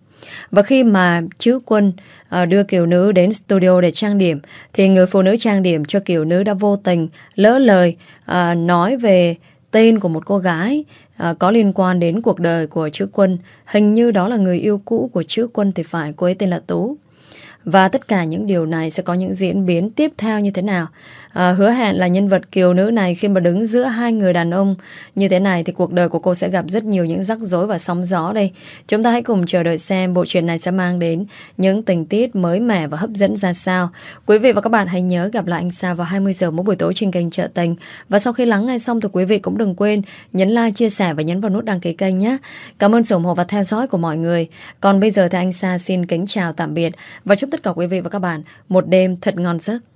Và khi mà chữ quân à, đưa kiều nữ đến studio để trang điểm thì người phụ nữ trang điểm cho kiều nữ đã vô tình lỡ lời à, nói về tên của một cô gái à, có liên quan đến cuộc đời của chữ quân. Hình như đó là người yêu cũ của chữ quân thì phải, cô ấy tên là Tú. Và tất cả những điều này sẽ có những diễn biến tiếp theo như thế nào? À, Hứa hẹn là nhân vật kiều nữ này Khi mà đứng giữa hai người đàn ông. Như thế này thì cuộc đời của cô sẽ gặp rất nhiều những rắc rối và sóng gió đây. Chúng ta hãy cùng chờ đợi xem Bộ truyện này sẽ mang đến những tình tiết mới mẻ và hấp dẫn ra sao. Quý vị và các bạn hãy nhớ gặp lại anh Sa vào 20 giờ mỗi buổi tối trên kênh Trợ Tình. Và sau khi lắng nghe xong thì quý vị cũng đừng quên Nhấn like, chia sẻ và nhấn vào nút đăng ký kênh nhé. Cảm ơn sự ủng hộ và theo dõi của mọi người. Còn bây giờ thì anh Sa xin kính chào tạm biệt Và chúc tất cả quý vị và các bạn một đêm thật ngon giấc.